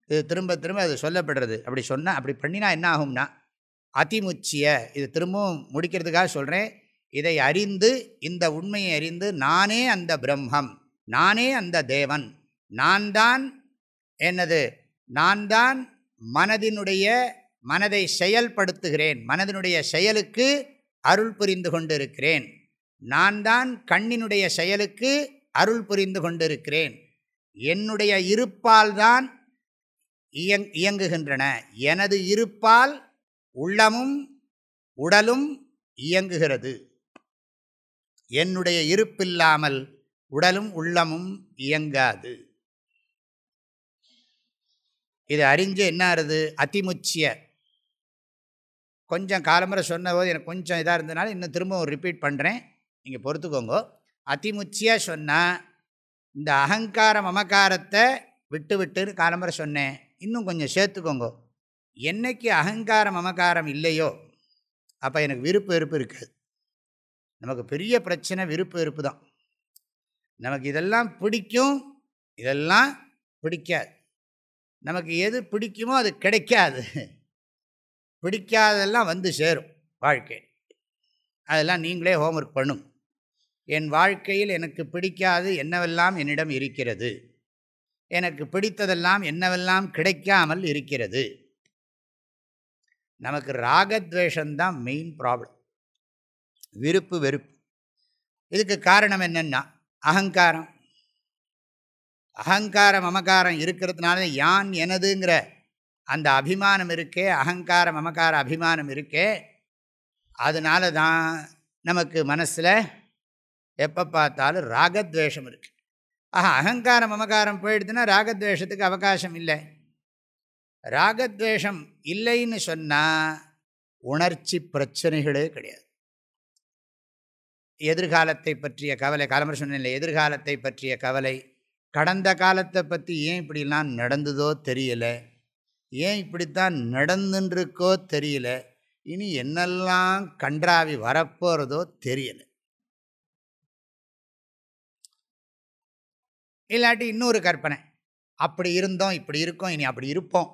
இது திரும்ப திரும்ப அது சொல்லப்படுறது. அப்படி சொன்னால் அப்படி பண்ணினா என்ன ஆகும்னா அதிமுச்சிய இது திரும்பவும் முடிக்கிறதுக்காக சொல்கிறேன் இதை அறிந்து இந்த உண்மையை அறிந்து நானே அந்த பிரம்மம் நானே அந்த தேவன் நான் தான் என்னது நான் தான் மனதினுடைய மனதை செயல்படுத்துகிறேன். மனதினுடைய செயலுக்கு அருள் புரிந்து கொண்டிருக்கிறேன். நான் தான் கண்ணினுடைய செயலுக்கு அருள் புரிந்து கொண்டிருக்கிறேன். என்னுடைய இருப்பால் தான் இயங் இயங்குகின்றன. எனது இருப்பால் உள்ளமும் உடலும் இயங்குகிறது. என்னுடைய இருப்பில்லாமல் உடலும் உள்ளமும் இயங்காது. இது அறிஞ்சு என்ன ஆறுது அதிமுச்சிய கொஞ்சம் காலமுறை சொன்னபோது எனக்கு கொஞ்சம் இதாக இருந்ததுனால இன்னும் திரும்பவும் ரிப்பீட் பண்ணுறேன் நீங்கள் பொறுத்துக்கோங்க. அதிமுச்சியாக சொன்னால் இந்த அகங்கார மமக்காரத்தை விட்டு விட்டுன்னு காலமுறை சொன்னேன். இன்னும் கொஞ்சம் சேர்த்துக்கோங்க. என்னைக்கு அகங்கார மமக்காரம் இல்லையோ அப்போ எனக்கு விருப்பு வெறுப்பு இருக்காது நமக்கு பெரிய பிரச்சனை விருப்பு வெறுப்பு தான். நமக்கு இதெல்லாம் பிடிக்கும் இதெல்லாம் பிடிக்காது. நமக்கு எது பிடிக்குமோ அது கிடைக்காது. பிடிக்காதெல்லாம் வந்து சேரும் வாழ்க்கை அதெல்லாம் நீங்களே ஹோம்ஒர்க் பண்ணும். என் வாழ்க்கையில் எனக்கு பிடிக்காது என்னவெல்லாம் என்னிடம் இருக்கிறது? எனக்கு பிடித்ததெல்லாம் என்னவெல்லாம் கிடைக்காமல் இருக்கிறது? நமக்கு ராகத்வேஷந்தான் மெயின் ப்ராப்ளம் விருப்பு வெறுப்பு. இதுக்கு காரணம் என்னென்னா அகங்காரம். அகங்காரம் அமகாரம் இருக்கிறதுனால யான் எனதுங்கிற அந்த அபிமானம் இருக்கே அகங்கார மமக்கார அபிமானம் இருக்கே அதனால தான் நமக்கு மனசில் எப்போ பார்த்தாலும் ராகத்வேஷம் இருக்குது ஆஹா அகங்காரம் மமகாரம் போயிடுதுன்னா ராகத்வேஷத்துக்கு அவகாசம் இல்லை. ராகத்வேஷம் இல்லைன்னு சொன்னால் உணர்ச்சி பிரச்சனைகளே கிடையாது. எதிர்காலத்தை பற்றிய கவலை காலம்பரம் சொன்ன எதிர்காலத்தை பற்றிய கவலை கடந்த காலத்தை பற்றி ஏன் இப்படிலாம் நடந்ததோ தெரியலை. ஏன் இப்படித்தான் நடந்துருக்கோ தெரியல. இனி என்னெல்லாம் கன்றாவி வரப்போகிறதோ தெரியலை. இல்லாட்டி இன்னொரு கற்பனை. அப்படி இருந்தோம் இப்படி இருக்கோம் இனி அப்படி இருப்போம்.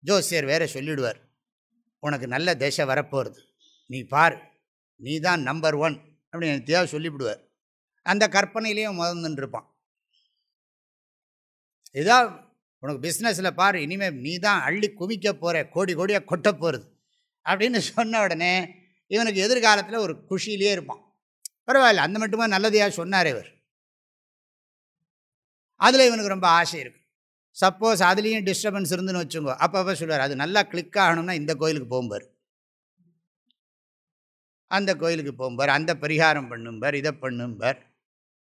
ஜோசியர் வேற சொல்லிடுவார். உனக்கு நல்ல திசை வரப்போகிறது நீ பார். நீ தான் நம்பர் ஒன் அப்படின்னு எனக்கு தேவை சொல்லிவிடுவார். அந்த கற்பனையிலையும் முதந்துருப்பான் இதான் உனக்கு பிஸ்னஸில் பாரு இனிமேல் நீ தான் அள்ளி குவிக்க போகிற கோடி கோடியாக கொட்ட போகிறது அப்படின்னு சொன்ன உடனே இவனுக்கு எதிர்காலத்தில் ஒரு குஷியிலே இருப்பான். பரவாயில்ல அந்த மட்டுமா நல்லதையாக சொன்னார் இவர். அதில் இவனுக்கு ரொம்ப ஆசை இருக்குது சப்போஸ் அதுலேயும் டிஸ்டர்பன்ஸ் இருந்துன்னு வச்சுங்கோ அப்பப்போ சொல்லுவார் அது நல்லா கிளிக் ஆகணும்னா இந்த கோயிலுக்கு போகும்பார் அந்த கோயிலுக்கு போகும்பார் அந்த பரிகாரம் பண்ணும்பார் இதை பண்ணும்பார்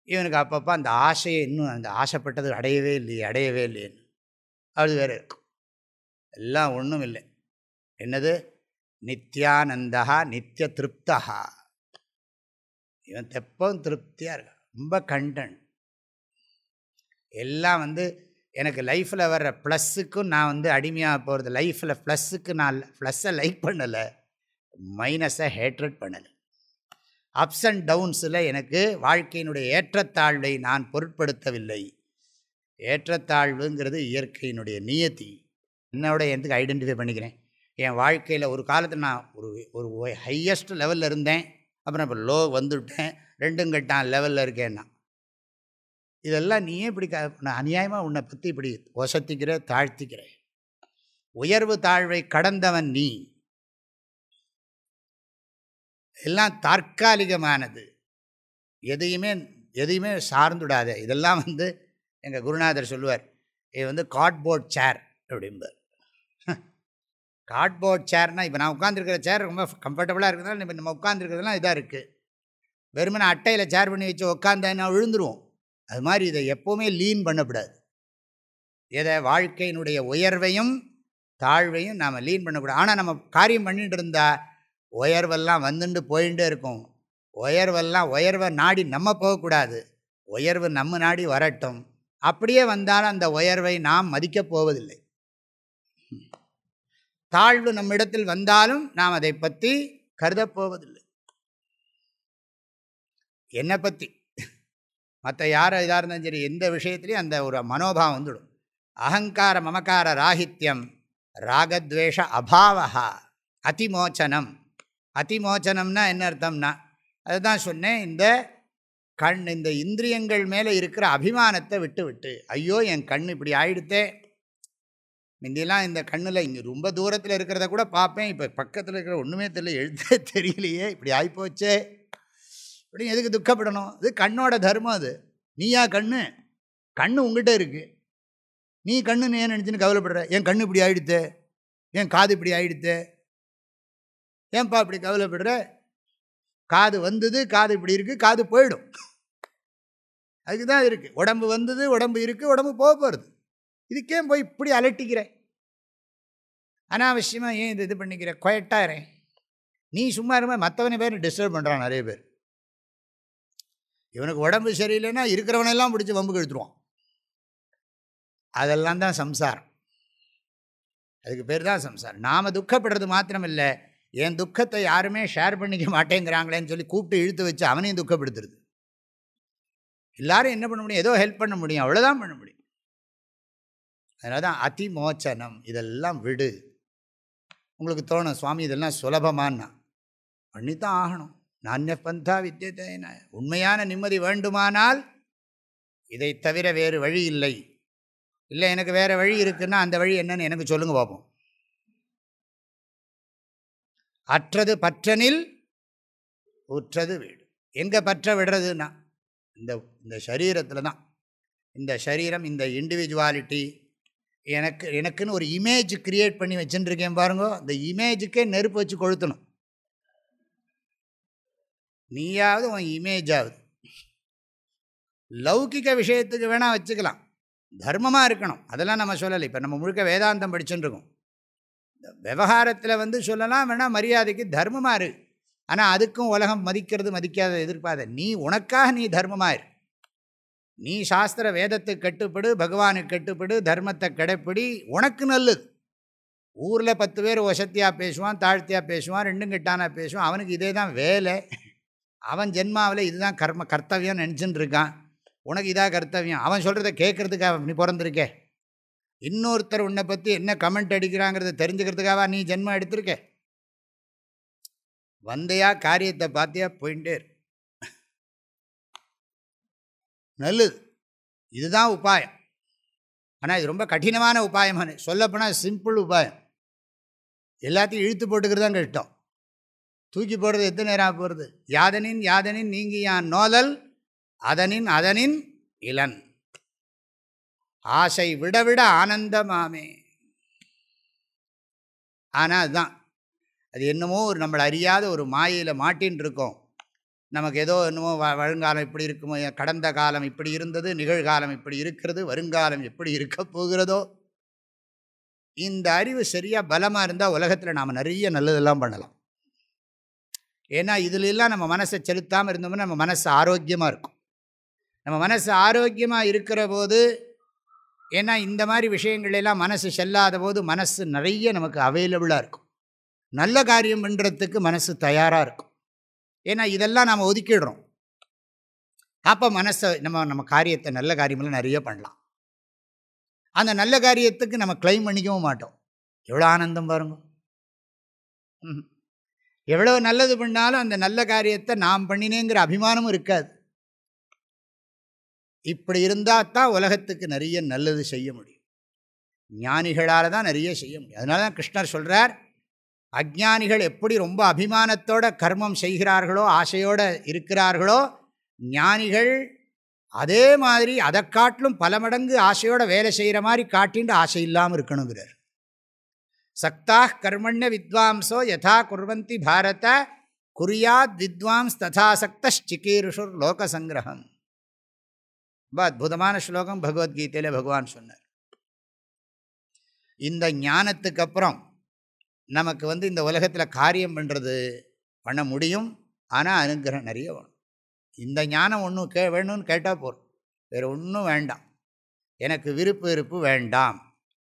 இவனுக்கு அப்பப்போ அந்த ஆசையை இன்னும் அந்த ஆசைப்பட்டது அடையவே இல்லையே அடையவே இல்லையேன்னு. அது வேறு இருக்கும். எல்லாம் ஒன்றும் இல்லை. என்னது? நித்யானந்தா நித்திய திருப்தா இவன் தெப்பம் திருப்தியாக இருக்கான். ரொம்ப கண்டன் எல்லாம் வந்து எனக்கு லைஃப்பில் வர்ற ப்ளஸ்ஸுக்கும் நான் வந்து அடிமையாக போகிறது லைஃப்பில் ப்ளஸ்ஸுக்கு நான் ப்ளஸ்ஸை லைக் பண்ணலை. மைனஸை ஹேட்ரட் பண்ணலை. அப்ஸ் அண்ட் டவுன்ஸில் எனக்கு வாழ்க்கையினுடைய ஏற்றத்தாழ்வை நான் பொருட்படுத்தவில்லை. ஏற்றத்தாழ்வுங்கிறது இயற்கையினுடைய நியத்தி. என்னோட எதுக்கு ஐடென்டிஃபை பண்ணிக்கிறேன். என் வாழ்க்கையில் ஒரு காலத்தில் நான் ஒரு ஒரு ஹையஸ்ட் லெவலில் இருந்தேன். அப்புறம் இப்போ லோ வந்துவிட்டேன் ரெண்டும் கட்டான் லெவலில் இருக்கேன்னா. இதெல்லாம் நீயே இப்படி க நான் அநியாயமாக உன்னை பற்றி இப்படி ஒசத்திக்கிற தாழ்த்திக்கிற. உயர்வு தாழ்வை கடந்தவன் நீ. எல்லாம் தற்காலிகமானது. எதையுமே எதையுமே சார்ந்துடாத. இதெல்லாம் வந்து எங்கள் குருநாதர் சொல்லுவார் இது வந்து கார்ட்போர்ட் சேர் அப்படிம்பார். கார்ட்போர்ட் சேர்னால் இப்போ நான் உட்காந்துருக்கிற சேர் ரொம்ப கம்ஃபர்டபுளாக இருக்கிறதுனால இப்போ நம்ம உட்காந்துருக்கிறதுலாம் இதாக இருக்குது வெறுமனை அட்டையில் சேர் பண்ணி வச்சு உட்காந்தேன்னா விழுந்துருவோம். அது மாதிரி இதை எப்போவுமே லீன் பண்ணக்கூடாது. எதை வாழ்க்கையினுடைய உயர்வையும் தாழ்வையும் நாம் லீன் பண்ணக்கூடாது. ஆனால் நம்ம காரியம் பண்ணிகிட்டு இருந்தால் உயர்வெல்லாம் வந்துட்டு போயிட்டே இருக்கும். உயர்வெல்லாம் உயர்வை நாடி நம்ம போகக்கூடாது. உயர்வு நம்ம நாடி வரட்டும். அப்படியே வந்தாலும் அந்த உயர்வை நாம் மதிக்கப் போவதில்லை. தாழ்வு நம்மிடத்தில் வந்தாலும் நாம் அதை பற்றி கருதப்போவதில்லை என்னை பற்றி. மற்ற யாரை இதாக இருந்தாலும் சரி எந்த விஷயத்துலையும் அந்த ஒரு மனோபாவம் வந்துடும் அகங்கார மமக்கார ராகித்யம் ராகத்வேஷ அபாவா அதிமோச்சனம். அதிமோச்சனம்னா என்ன அர்த்தம்னா அதுதான் சொன்னேன் இந்த கண் இந்த இந்திரியங்கள் மேலே இருக்கிற அபிமானத்தை விட்டு விட்டு ஐயோ என் கண் இப்படி ஆயிடுத்தே. முந்தியெல்லாம் இந்த கண்ணில் இங்கே ரொம்ப தூரத்தில் இருக்கிறத கூட பார்ப்பேன். இப்போ பக்கத்தில் இருக்கிற ஒன்றுமே தெரியல எழுத்தே [laughs] தெரியலையே இப்படி ஆகிப்போச்சே அப்படின்னு எதுக்கு துக்கப்படணும்? இது கண்ணோட தர்மம் அது. நீயா கண்ணு? கண்ணு உங்ககிட்ட இருக்குது நீ கண்ணுன்னு ஏன் நினச்சின்னு கவலைப்படுற? என் கண்ணு இப்படி ஆயிடுத்து. என் காது இப்படி ஆயிடுத்து. ஏன்பா இப்படி கவலைப்படுற? காது வந்தது காது இப்படி இருக்குது காது போயிடும். அதுக்கு தான் இருக்குது உடம்பு வந்தது உடம்பு இருக்குது உடம்பு போக போகிறது இதுக்கே போய் இப்படி அலட்டிக்கிறேன். அனாவசியமாக ஏன் இது இது பண்ணிக்கிற? குவட்டாகிறேன் நீ சும்மா இருமா மற்றவனை பேர் டிஸ்டர்ப் பண்ணுறான் நிறைய பேர். இவனுக்கு உடம்பு சரியில்லைன்னா இருக்கிறவனெல்லாம் பிடிச்சி வம்புக்கு எடுத்துருவான் அதெல்லாம் தான் சம்சாரம். அதுக்கு பேர் தான் சம்சாரம். நாம் துக்கப்படுறது மாத்திரமில்லை. என் துக்கத்தை யாருமே ஷேர் பண்ணிக்க மாட்டேங்கிறாங்களேன்னு சொல்லி கூப்பிட்டு இழுத்து வச்சு அவனையும் துக்கப்படுத்துறது. எல்லாரும் என்ன பண்ண முடியும்? ஏதோ ஹெல்ப் பண்ண முடியும். அவ்வளோதான் பண்ண முடியும். அதனால தான் அதிமோச்சனம் இதெல்லாம் விடு. உங்களுக்கு தோணும் சுவாமி இதெல்லாம் சுலபமானா பண்ணித்தான் ஆகணும். நானிய பந்தா வித்தியதேன? உண்மையான நிம்மதி வேண்டுமானால் இதை தவிர வேறு வழி இல்லை. இல்லை எனக்கு வேறு வழி இருக்குன்னா அந்த வழி என்னன்னு எனக்கு சொல்லுங்கள் பார்ப்போம் அற்றது பற்றனில் உற்றது வீடு. எங்கே பற்ற விடுறதுன்னா இந்த இந்த சரீரத்தில் தான். இந்த சரீரம் இந்த இண்டிவிஜுவாலிட்டி எனக்கு எனக்குன்னு ஒரு இமேஜ் க்ரியேட் பண்ணி வச்சுட்டுருக்கேன் பாருங்கோ. அந்த இமேஜுக்கே நெருப்பு வச்சு கொளுத்தணும். நீயாவது உன் இமேஜ் ஆகுது லௌகிக விஷயத்துக்கு வேணால் வச்சுக்கலாம். தர்மமாக இருக்கணும். அதெல்லாம் நம்ம சொல்லலை. இப்போ நம்ம முழுக்க வேதாந்தம் படிச்சுட்டுருக்கோம் விவகாரத்தில் வந்து சொல்லலாம் வேணால் மரியாதைக்கு தர்மமாக இரு. ஆனால் அதுக்கும் உலகம் மதிக்கிறது மதிக்காத எதிர்பார்த்த நீ உனக்காக நீ தர்மமாக இரு. நீ சாஸ்திர வேதத்துக்கு கட்டுப்படு பகவானுக்கு கட்டுப்படு தர்மத்தை கடைப்பிடி உனக்கு நல்லது. ஊரில் பத்து பேர் வசத்தியாக பேசுவான் தாழ்த்தியாக பேசுவான் ரெண்டும் கிட்டானா பேசுவான் அவனுக்கு இதே தான் வேலை. அவன் ஜென்மாவில் இதுதான் கர்ம கர்த்தவியம் நினச்சின்னு இருக்கான். உனக்கு இதாக கர்த்தவியம். அவன் சொல்கிறத கேட்குறதுக்காக நீ பிறந்திருக்கே. இன்னொருத்தர் உன்னை பற்றி என்ன கமெண்ட் அடிக்கிறாங்கிறத தெரிஞ்சுக்கிறதுக்காக நீ ஜென்மம் எடுத்திருக்க? வந்தையா காரியத்தை பார்த்தியா போயிட்டே நல்லது. இதுதான் உபாயம். ஆனால் இது ரொம்ப கடினமான உபாயம் சொல்லப்போனால் சிம்பிள் உபாயம். எல்லாத்தையும் இழுத்து போட்டுக்கிறது தான் கஷ்டம். தூக்கி போடுறது எத்தனை நேரம் போகிறது யாதனின் யாதனின் நீங்கியான் நோதல் அதனின் அதனின் இளன். ஆசை விட விட ஆனந்தமாமே. ஆனால் அதுதான். அது என்னமோ ஒரு நம்மளை அறியாத ஒரு மாயையில் மாட்டின்னு இருக்கோம் நமக்கு ஏதோ என்னமோ வ வருங்காலம் இப்படி இருக்குமோ கடந்த காலம் இப்படி இருந்தது நிகழ்காலம் இப்படி இருக்கிறது வருங்காலம் எப்படி இருக்க போகிறதோ. இந்த அறிவு சரியாக பலமாக இருந்தால் உலகத்தில் நாம் நிறைய நல்லதெல்லாம் பண்ணலாம். ஏன்னா இதுலெல்லாம் நம்ம மனசை செலுத்தாமல் இருந்தோம்னா நம்ம மனசு ஆரோக்கியமாக இருக்கும். நம்ம மனசு ஆரோக்கியமாக இருக்கிற போது ஏன்னா இந்த மாதிரி விஷயங்களெல்லாம் மனசு செல்லாத போது மனசு நிறைய நமக்கு அவைலபிளாக இருக்கும். நல்ல காரியம் பண்ணுறதுக்கு மனசு தயாராக இருக்கும். ஏன்னா இதெல்லாம் நாம் ஒதுக்கிடுறோம். அப்போ மனசை நம்ம நம்ம காரியத்தை நல்ல காரியமெல்லாம் நிறைய பண்ணலாம். அந்த நல்ல காரியத்துக்கு நம்ம கிளைம் பண்ணிக்கவும் மாட்டோம். எவ்வளோ ஆனந்தம் பாருங்க. எவ்வளோ நல்லது பண்ணாலும் அந்த நல்ல காரியத்தை நாம் பண்ணினேங்கிற அபிமானமும் இருக்காது. இப்படி இருந்தால் தான் உலகத்துக்கு நிறைய நல்லது செய்ய முடியும். ஞானிகளால் தான் நிறைய செய்ய முடியும். அதனால தான் கிருஷ்ணர் சொல்கிறார் அஜானிகள் எப்படி ரொம்ப அபிமானத்தோட கர்மம் செய்கிறார்களோ ஆசையோடு இருக்கிறார்களோ ஞானிகள் அதே மாதிரி அதை காட்டிலும் பல மடங்கு ஆசையோட வேலை செய்கிற மாதிரி காட்டின்னு ஆசை இல்லாமல் இருக்கணுங்கிறார். சக்தா கர்மண்ய வித்வாம்சோ யதா குர்வந்தி பாரத குறியாத் வித்வாம்ஸ் ததா சக்திகீருஷுர் லோகசங்கிரகம். ரொம்ப அற்புதமான ஸ்லோகம் பகவத்கீதையில் பகவான் சொன்னார். இந்த ஞானத்துக்கு அப்புறம் நமக்கு வந்து இந்த உலகத்தில் காரியம் பண்ணுறது பண்ண முடியும். ஆனால் அனுகிரகம் நிறைய வேணும். இந்த ஞானம் ஒன்றும் கே வேணும்னு கேட்டால் போகிறோம் வேறு ஒன்றும் வேண்டாம். எனக்கு விருப்பு வெறுப்பு வேண்டாம்.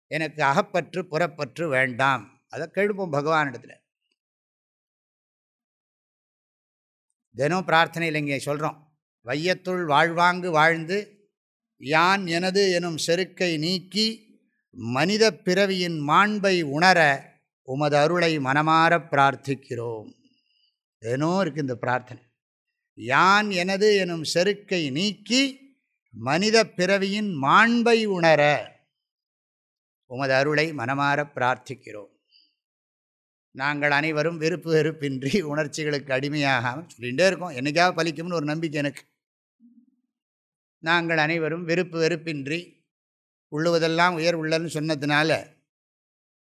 எனக்கு அகப்பற்று புறப்பற்று வேண்டாம். அதை கேட்போம் இடத்துல தினம் பிரார்த்தனையில் இங்கே சொல்கிறோம் வையத்துள் வாழ்வாங்கு வாழ்ந்து யான் எனது எனும் செருக்கை நீக்கி மனித பிறவியின் மாண்பை உணர உமது அருளை மனமாற பிரார்த்திக்கிறோம். ஏனோ இருக்குது இந்த பிரார்த்தனை. யான் எனது எனும் செருக்கை நீக்கி மனித பிறவியின் மாண்பை உணர உமது அருளை மனமாற பிரார்த்திக்கிறோம். நாங்கள் அனைவரும் விருப்பு வெறுப்பின்றி உணர்ச்சிகளுக்கு அடிமையாகாமல் சொல்லிகிட்டே இருக்கோம். என்றைக்காவது பலிக்கும்னு ஒரு நம்பிக்கை எனக்கு. நாங்கள் அனைவரும் வெறுப்பு வெறுப்பின்றி உள்ளுவதெல்லாம் உயர் உள்ளன்னு சொன்னதுனால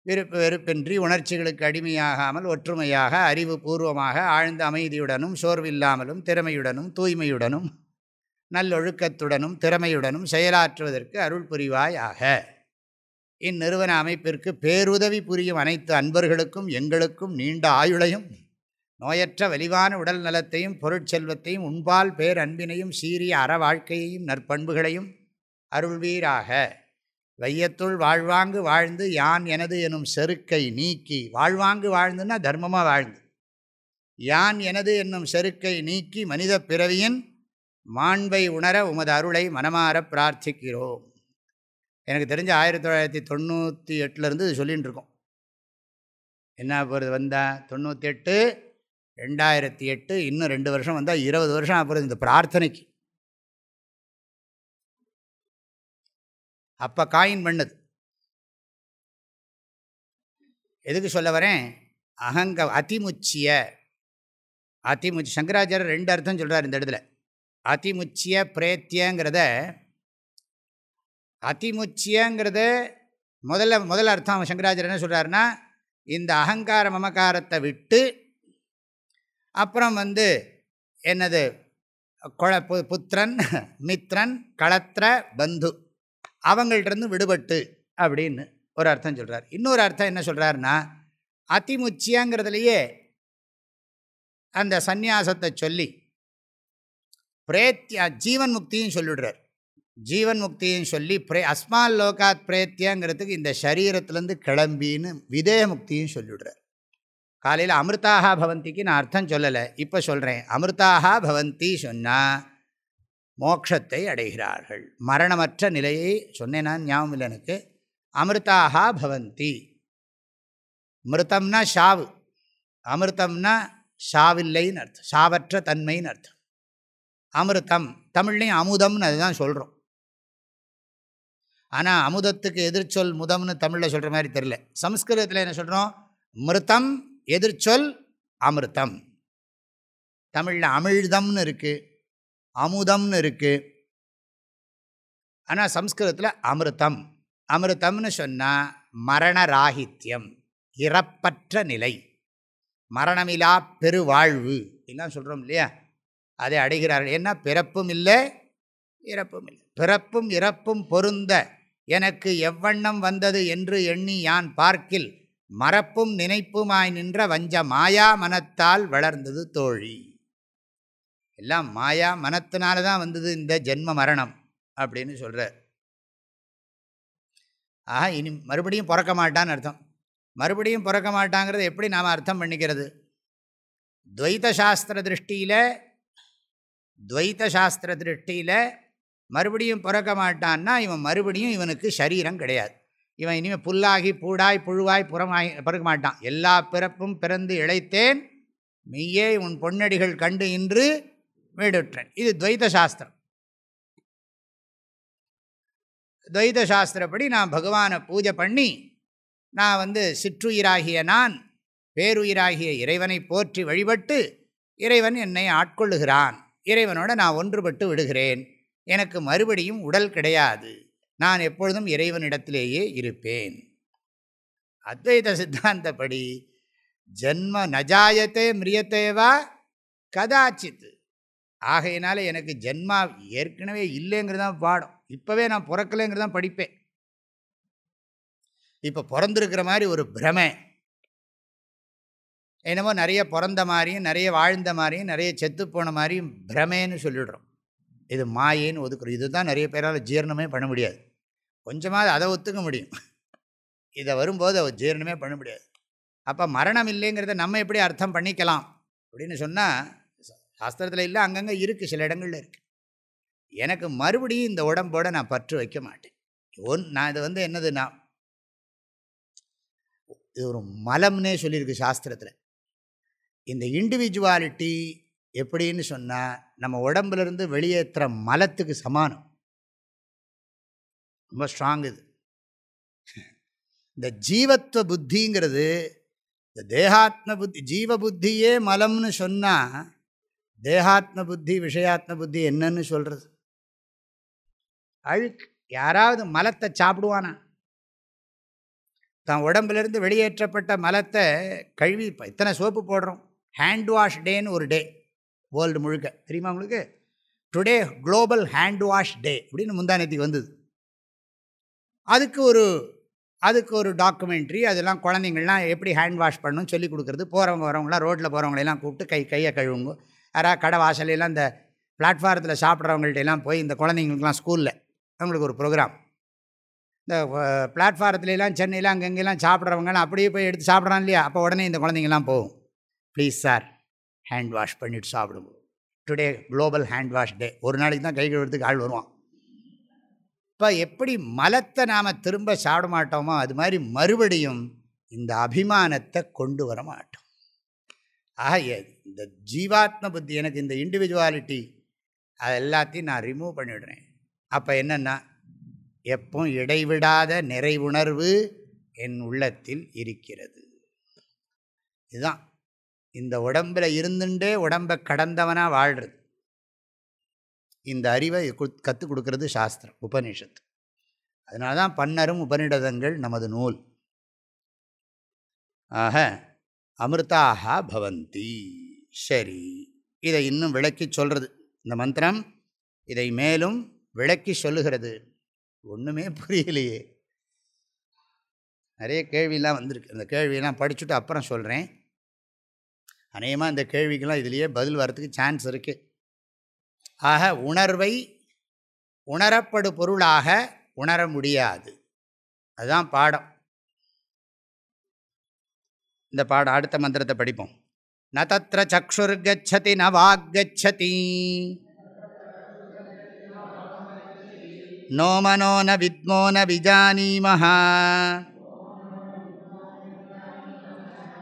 விருப்பு வெறுப்பின்றி உணர்ச்சிகளுக்கு அடிமையாகாமல் ஒற்றுமையாக அறிவு பூர்வமாக ஆழ்ந்த அமைதியுடனும் சோர்வில்லாமலும் திறமையுடனும் தூய்மையுடனும் நல்லொழுக்கத்துடனும் திறமையுடனும் செயலாற்றுவதற்கு அருள் புரிவாயாக. இந்நிறுவன அமைப்பிற்கு பேருதவி புரியும் அனைத்து அன்பர்களுக்கும் எங்களுக்கும் நீண்ட ஆயுளையும் நோயற்ற வலிவான உடல் நலத்தையும் பொருட்செல்வத்தையும் உண்பால் பேர் அன்பினையும் சீரிய அற வாழ்க்கையையும் நற்பண்புகளையும் அருள்வீராக. வையத்துள் வாழ்வாங்கு வாழ்ந்து யான் எனது எனும் செருக்கை நீக்கி வாழ்வாங்கு வாழ்ந்துன்னா தர்மமாக வாழ்ந்து. யான் எனது என்னும் செருக்கை நீக்கி மனித பிறவியின் மாண்பை உணர உமது அருளை மனமாற பிரார்த்திக்கிறோம். எனக்கு தெரிஞ்ச ஆயிரத்தி தொள்ளாயிரத்தி தொண்ணூற்றி எட்டுலேருந்து இது சொல்லிகிட்டு இருக்கோம் என்ன போகிறது வந்தால் தொண்ணூற்றி எட்டு ரெண்டாயிரத்தி எட்டு இன்னும் ரெண்டு வருஷம் வந்தால் இருபது வருஷம் அப்புறம் இந்த பிரார்த்தனைக்கு. அப்போ காயின் பண்ணது. எதுக்கு சொல்ல வரேன்? அகங்க அதிமுச்சிய அதிமுச்சி சங்கராச்சாரியர் ரெண்டு அர்த்தம் சொல்கிறார் இந்த இடத்துல. அதிமுச்சிய பிரேத்தியங்கிறத அதிமுச்சியங்கிறத முதல்ல முதல் அர்த்தம் சங்கராச்சாரியர் என்ன சொல்கிறாருன்னா இந்த அகங்கார மமக்காரத்தை விட்டு அப்புறம் வந்து என்னது? குழ புத்திரன் மித்ரன் களத்திர பந்து. அவங்கள்ட்டருந்து விடுபட்டு அப்படின்னு ஒரு அர்த்தம் சொல்கிறார் இன்னொரு அர்த்தம் என்ன சொல்கிறாருன்னா அதிமுச்சியாங்கிறதுலையே அந்த சந்நியாசத்தை சொல்லி பிரேத்தியா ஜீவன் முக்தியும் சொல்லிடுறார். ஜீவன் முக்தியும் சொல்லி பிரே அஸ்மால் லோகாத் பிரேத்தியாங்கிறதுக்கு இந்த சரீரத்துலேருந்து கிளம்பின்னு விதேய முக்தியும் சொல்லிவிடுறார் காலையில் அமிர்தாக பவந்திக்கு நான் அர்த்தம் சொல்லலை. இப்போ சொல்கிறேன் அமிர்தாக பவந்தி சொன்னால் மோட்சத்தை அடைகிறார்கள். மரணமற்ற நிலையை சொன்னேன்னா ஞாபகம் இல்லை எனக்கு. அமிர்தாக பவந்தி. மிருத்தம்னா ஷாவு. அமிர்தம்னா ஷாவில்லைன்னு அர்த்தம். ஷாவற்ற தன்மைன்னு அர்த்தம். அமிர்தம். தமிழ்லையும் அமுதம்னு அதுதான் சொல்கிறோம் ஆனால் அமுதத்துக்கு எதிர்ச்சொல் முதம்னு தமிழில் சொல்கிற மாதிரி தெரில சம்ஸ்கிருதத்தில் என்ன சொல்கிறோம் மிருத்தம் எதிர்ச்சொல் அமிர்தம். தமிழில் அமிழ்தம்னு இருக்குது அமுதம்னு இருக்குது ஆனால் சம்ஸ்கிருதத்தில் அமிர்தம். அமிர்தம்னு சொன்னால் மரணராகித்யம் இறப்பற்ற நிலை. மரணமிலா பெருவாழ்வு எல்லாம் சொல்கிறோம் இல்லையா? அதை அடைகிறார்கள். என்ன பிறப்பும் இல்லை இறப்பும் இல்லை. பிறப்பும் இறப்பும் பொருந்த எனக்கு எவ்வண்ணம் வந்தது என்று எண்ணி யான் பார்க்கில் மறப்பும் நினைப்புமாய் நின்ற வஞ்ச மாயா மனத்தால் வளர்ந்தது தோழி. எல்லாம் மாயா மனத்தினால தான் வந்தது இந்த ஜென்ம மரணம் அப்படின்னு சொல்கிறார் ஆஹா இனி மறுபடியும் பிறக்க மாட்டான்னு அர்த்தம். மறுபடியும் பிறக்க மாட்டாங்கிறது எப்படி நாம் அர்த்தம் பண்ணிக்கிறது? துவைத்த சாஸ்திர திருஷ்டியில் துவைத்த சாஸ்திர திருஷ்டியில் மறுபடியும் பிறக்க மாட்டான்னா இவன் மறுபடியும் இவனுக்கு சரீரம் கிடையாது. இவன் இனிமேல் புல்லாகி பூடாய் புழுவாய் புறமாய் பிறக்க மாட்டான் எல்லா பிறப்பும் பிறந்து இழைத்தேன். மெய்யே உன் பொன்னடிகள் கண்டு இன்று வீடுற்றேன். இது துவைத சாஸ்திரம். துவைத சாஸ்திரப்படி நான் பகவானை பூஜை பண்ணி நான் வந்து சிற்றுயிராகிய நான் பேருயிராகிய இறைவனை போற்றி வழிபட்டு இறைவன் என்னை ஆட்கொள்ளுகிறான். இறைவனோட நான் ஒன்றுபட்டு விடுகிறேன். எனக்கு மறுபடியும் உடல் கிடையாது. நான் எப்பொழுதும் இறைவனிடத்திலேயே இருப்பேன். அத்வைத சித்தாந்தப்படி ஜென்ம நஜாயத்தே மிரியத்தேவா கதாச்சித்து ஆகையினால எனக்கு ஜென்மா ஏற்கனவே இல்லைங்கிறது தான் பாடம். இப்போவே நான் பிறக்கலைங்கிறது தான் படிப்பேன். இப்போ பிறந்திருக்கிற மாதிரி ஒரு பிரமை. என்னமோ நிறைய பிறந்த மாதிரியும் நிறைய வாழ்ந்த மாதிரியும் நிறைய செத்து போன மாதிரியும் பிரமேன்னு சொல்லிடுறோம். இது மாயேன்னு ஒதுக்குறோம். இதுதான் நிறைய பேரால் ஜீரணமே பண்ண முடியாது. கொஞ்சமாவது அதை ஒத்துக்க முடியும். இதை வரும்போது அவர் ஜீரணமே பண்ண முடியாது. அப்போ மரணம் இல்லைங்கிறத நம்ம எப்படி அர்த்தம் பண்ணிக்கலாம் அப்படின்னு சொன்னால் சாஸ்திரத்தில் இல்லை அங்கங்கே இருக்குது சில இடங்களில் இருக்குது எனக்கு மறுபடியும் இந்த உடம்போடு நான் பற்று வைக்க மாட்டேன். ஒன் நான் இது வந்து என்னதுன்னா இது ஒரு மலம்னே சொல்லியிருக்கு சாஸ்திரத்தில். இந்த இண்டிவிஜுவாலிட்டி எப்படின்னு சொன்னால் நம்ம உடம்புலேருந்து வெளியேற்றுற மலத்துக்கு சமானம். ரொம்ப ஸ்ட்ராங் இது. இந்த ஜீவத்வ புத்திங்கிறது இந்த தேகாத்ம புத்தி ஜீவ புத்தியே மலம்னு சொன்னால் தேகாத்ம புத்தி விஷயாத்ம புத்தி என்னன்னு சொல்கிறது அழுக்கு யாராவது மலத்தை சாப்பிடுவானா? தான் உடம்புலேருந்து வெளியேற்றப்பட்ட மலத்தை கழுவி இத்தனை சோப்பு போடுறோம். ஹேண்ட் வாஷ் டேன்னு ஒரு டே வேர்ல்டு முழுக்க. தெரியுமா உங்களுக்கு? Today global hand wash day அப்படின்னு முந்தானத்துக்கு வந்தது. அதுக்கு ஒரு அதுக்கு ஒரு டாக்குமெண்ட்ரி அதெல்லாம் குழந்தைங்கள்லாம் எப்படி ஹேண்ட் வாஷ் பண்ணணும்னு சொல்லி கொடுக்குறது. போகிறவங்க வரவங்களாம் ரோட்டில் போகிறவங்களெல்லாம் கூப்பிட்டு கை கையை கழுவுங்க. யாராவது கடை வாசலையெல்லாம் இந்த பிளாட்ஃபாரத்தில் சாப்பிட்றவங்கள்ட்ட எல்லாம் போய் இந்த குழந்தைங்களுக்குலாம் ஸ்கூலில் அவங்களுக்கு ஒரு ப்ரோக்ராம் இந்த பிளாட்ஃபாரத்துலலாம் சென்னையில் அங்கங்கெல்லாம் சாப்பிட்றவங்கலாம் அப்படியே போய் எடுத்து சாப்பிட்றான் இல்லையா? அப்போ உடனே இந்த குழந்தைங்கலாம் போகும். ப்ளீஸ் சார் ஹேண்ட் வாஷ் பண்ணிவிட்டு சாப்பிடுவோம் today global hand wash day ஒரு நாளைக்கு தான் கை கழுவுறதுக்கு ஆள் வருவான். இப்போ எப்படி மலத்தை நாம் திரும்ப சாப்பிட மாட்டோமோ அது மாதிரி மறுபடியும் இந்த அபிமானத்தை கொண்டு வர மாட்டோம். ஆக இந்த ஜீவாத்ம புத்தி எனக்கு இந்த இண்டிவிஜுவாலிட்டி அது எல்லாத்தையும் நான் ரிமூவ் பண்ணிவிடுறேன் அப்போ என்னென்னா எப்போ இடைவிடாத நிறைவுணர்வு என் உள்ளத்தில் இருக்கிறது. இதுதான். இந்த உடம்பில் இருந்துட்டே உடம்பை கடந்தவனாக வாழ்கிறது இந்த அறிவை கற்றுக் கொடுக்கறது சாஸ்திரம் உபநிஷத்து. அதனால தான் பன்னரும் உபநிடதங்கள் நமது நூல். ஆக அமிர்தாக பவந்தி. சரி இதை இன்னும் விளக்கி சொல்கிறது இந்த மந்திரம் இதை மேலும் விளக்கி சொல்லுகிறது. ஒன்றுமே புரியலையே. நிறைய கேள்வியெலாம் வந்திருக்கு. அந்த கேள்வியெல்லாம் படிச்சுட்டு அப்புறம் சொல்கிறேன் அநேகமாக இந்த கேள்விக்கெல்லாம் இதுலேயே பதில் வரத்துக்கு சான்ஸ் இருக்குது ஆக உணர்வை உணரப்படு பொருளாக உணர முடியாது. அதுதான் பாடம். இந்த பாடம் அடுத்த மந்திரத்தை படிப்போம். ந தத்திர சக்ஷுர்கச்சதி ந வாக்கச்சதி நோமனோ ந வித்மோ ந விஜானீமஹ.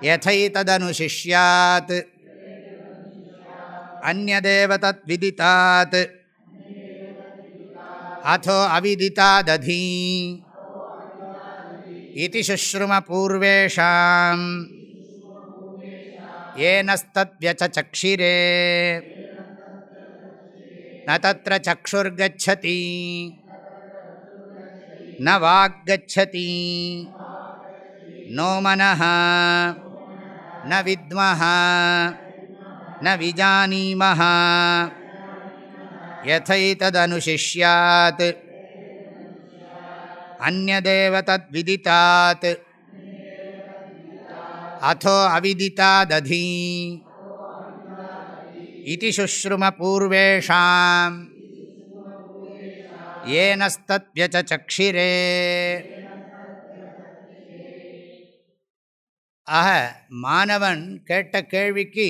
யதைததனுசிஷ்யாத் अन्यदेव तद्विदितात् अथो अविदितादधी। इति शुश्रुमपूर्वेषाम्। येनस्तद्व्यचचक्षिरे न तत्र चक्षुर्गच्छति। न वाग्गच्छति। नो मनः। न विद्मः। न विजानीमः यथैतदनुशिष्यात् अन्यदेव तद्विदितात् अथो अविदितादधी इति शुश्रुमपूर्वेषाम् येनस्तद्व्यचक्षिरे ஆக மாணவன் கேட்ட கேள்விக்கு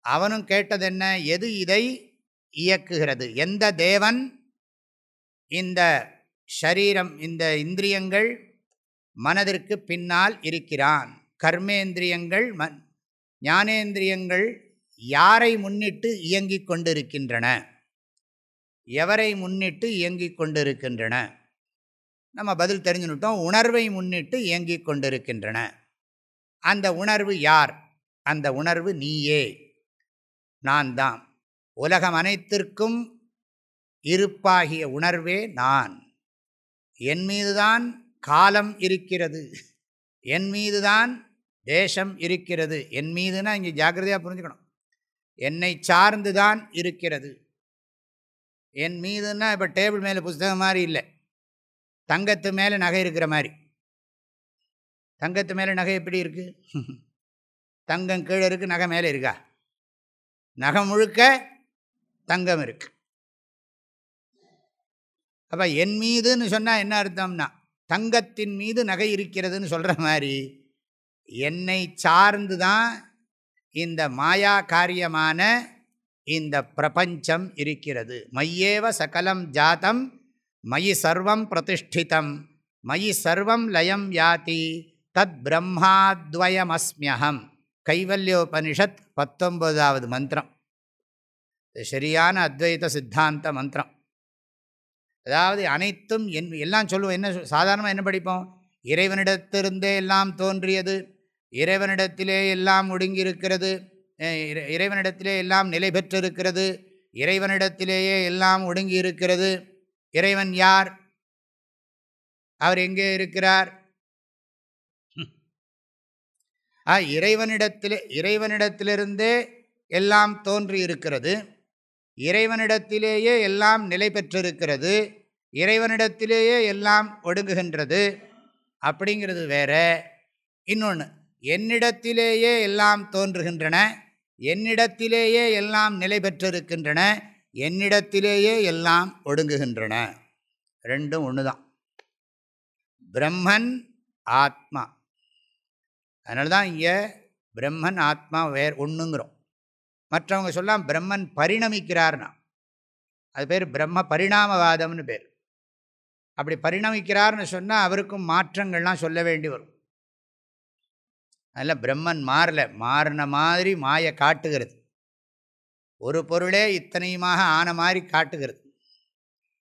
அவனும் கேட்டது என்ன எது இதை இயக்குகிறது? எந்த தேவன்? இந்த ஷரீரம் இந்த இந்திரியங்கள் மனதிற்கு பின்னால் இருக்கிறான். கர்மேந்திரியங்கள் ம ஞானேந்திரியங்கள் யாரை முன்னிட்டு இயங்கிக் கொண்டிருக்கின்றன? எவரை முன்னிட்டு இயங்கிக் கொண்டிருக்கின்றன? நம்ம பதில் தெரிஞ்சுட்டோம் உணர்வை முன்னிட்டு இயங்கிக் கொண்டிருக்கின்றன. அந்த உணர்வு யார்? அந்த உணர்வு நீயே. நான் தான் உலகம் அனைத்திற்கும் இருப்பாகிய உணர்வே நான். என் மீதுதான் காலம் இருக்கிறது. என் மீதுதான் தேசம் இருக்கிறது. என் மீதுனா இங்கே ஜாக்கிரதையாக புரிஞ்சுக்கணும். என்னை சார்ந்து தான் இருக்கிறது. என் மீதுன்னா இப்போ டேபிள் மேலே புஸ்தகம் மாதிரி இல்லை. தங்கத்து மேலே நகை இருக்கிற மாதிரி. தங்கத்து மேலே நகை எப்படி இருக்குது [laughs] தங்கம் கீழே இருக்குது நகை மேலே இருக்கா? நகை முழுக்க தங்கம் இருக்கு. அப்போ என் மீதுன்னு சொன்னால் என்ன அர்த்தம்னா தங்கத்தின் மீது நகை இருக்கிறதுன்னு சொல்கிற மாதிரி என்னை சார்ந்து தான் இந்த மாயா காரியமான இந்த பிரபஞ்சம் இருக்கிறது. மையேவ சகலம் ஜாத்தம் மயி சர்வம் பிரதிஷ்டிதம் மயி சர்வம் லயம் யாதி தத் பிரம்மாத்வயமஸ்மியகம். கைவல்யோபனிஷத் பத்தொன்பதாவது மந்திரம். சரியான அத்வைத சித்தாந்த மந்திரம். அதாவது அனைத்தும் என் எல்லாம் சொல்லுவோம். என்ன சாதாரணமாக என்ன படிப்போம்? இறைவனிடத்திலிருந்தே எல்லாம் தோன்றியது இறைவனிடத்திலே எல்லாம் ஒடுங்கியிருக்கிறது இறைவனிடத்திலே எல்லாம் நிலை பெற்றிருக்கிறது இறைவனிடத்திலேயே எல்லாம் ஒடுங்கி இருக்கிறது இறைவன் யார்? அவர் எங்கே இருக்கிறார்? ஆ இறைவனிடத்திலே இறைவனிடத்திலிருந்தே எல்லாம் தோன்றி இருக்கிறது. இறைவனிடத்திலேயே எல்லாம் நிலை பெற்றிருக்கிறது. இறைவனிடத்திலேயே எல்லாம் ஒடுங்குகின்றது. அப்படிங்கிறது வேற. இன்னொன்று என்னிடத்திலேயே எல்லாம் தோன்றுகின்றன. என்னிடத்திலேயே எல்லாம் நிலை பெற்றிருக்கின்றன. என்னிடத்திலேயே எல்லாம் ஒடுங்குகின்றன. ரெண்டும் ஒன்று தான் பிரம்மன் ஆத்மா. அதனால தான் இங்கே பிரம்மன் ஆத்மா வேறு ஒன்றுங்கிறோம் மற்றவங்க சொல்லலாம் பிரம்மன் பரிணமிக்கிறார்னா அது பேர் பிரம்ம பரிணாமவாதம்னு பேர். அப்படி பரிணமிக்கிறார்னு சொன்னால் அவருக்கும் மாற்றங்கள்லாம் சொல்ல வேண்டி வரும். அதில் பிரம்மன் மாறல மாறின மாதிரி மாயை காட்டுகிறது. ஒரு பொருளே இத்தனையுமாக ஆன மாதிரி காட்டுகிறது.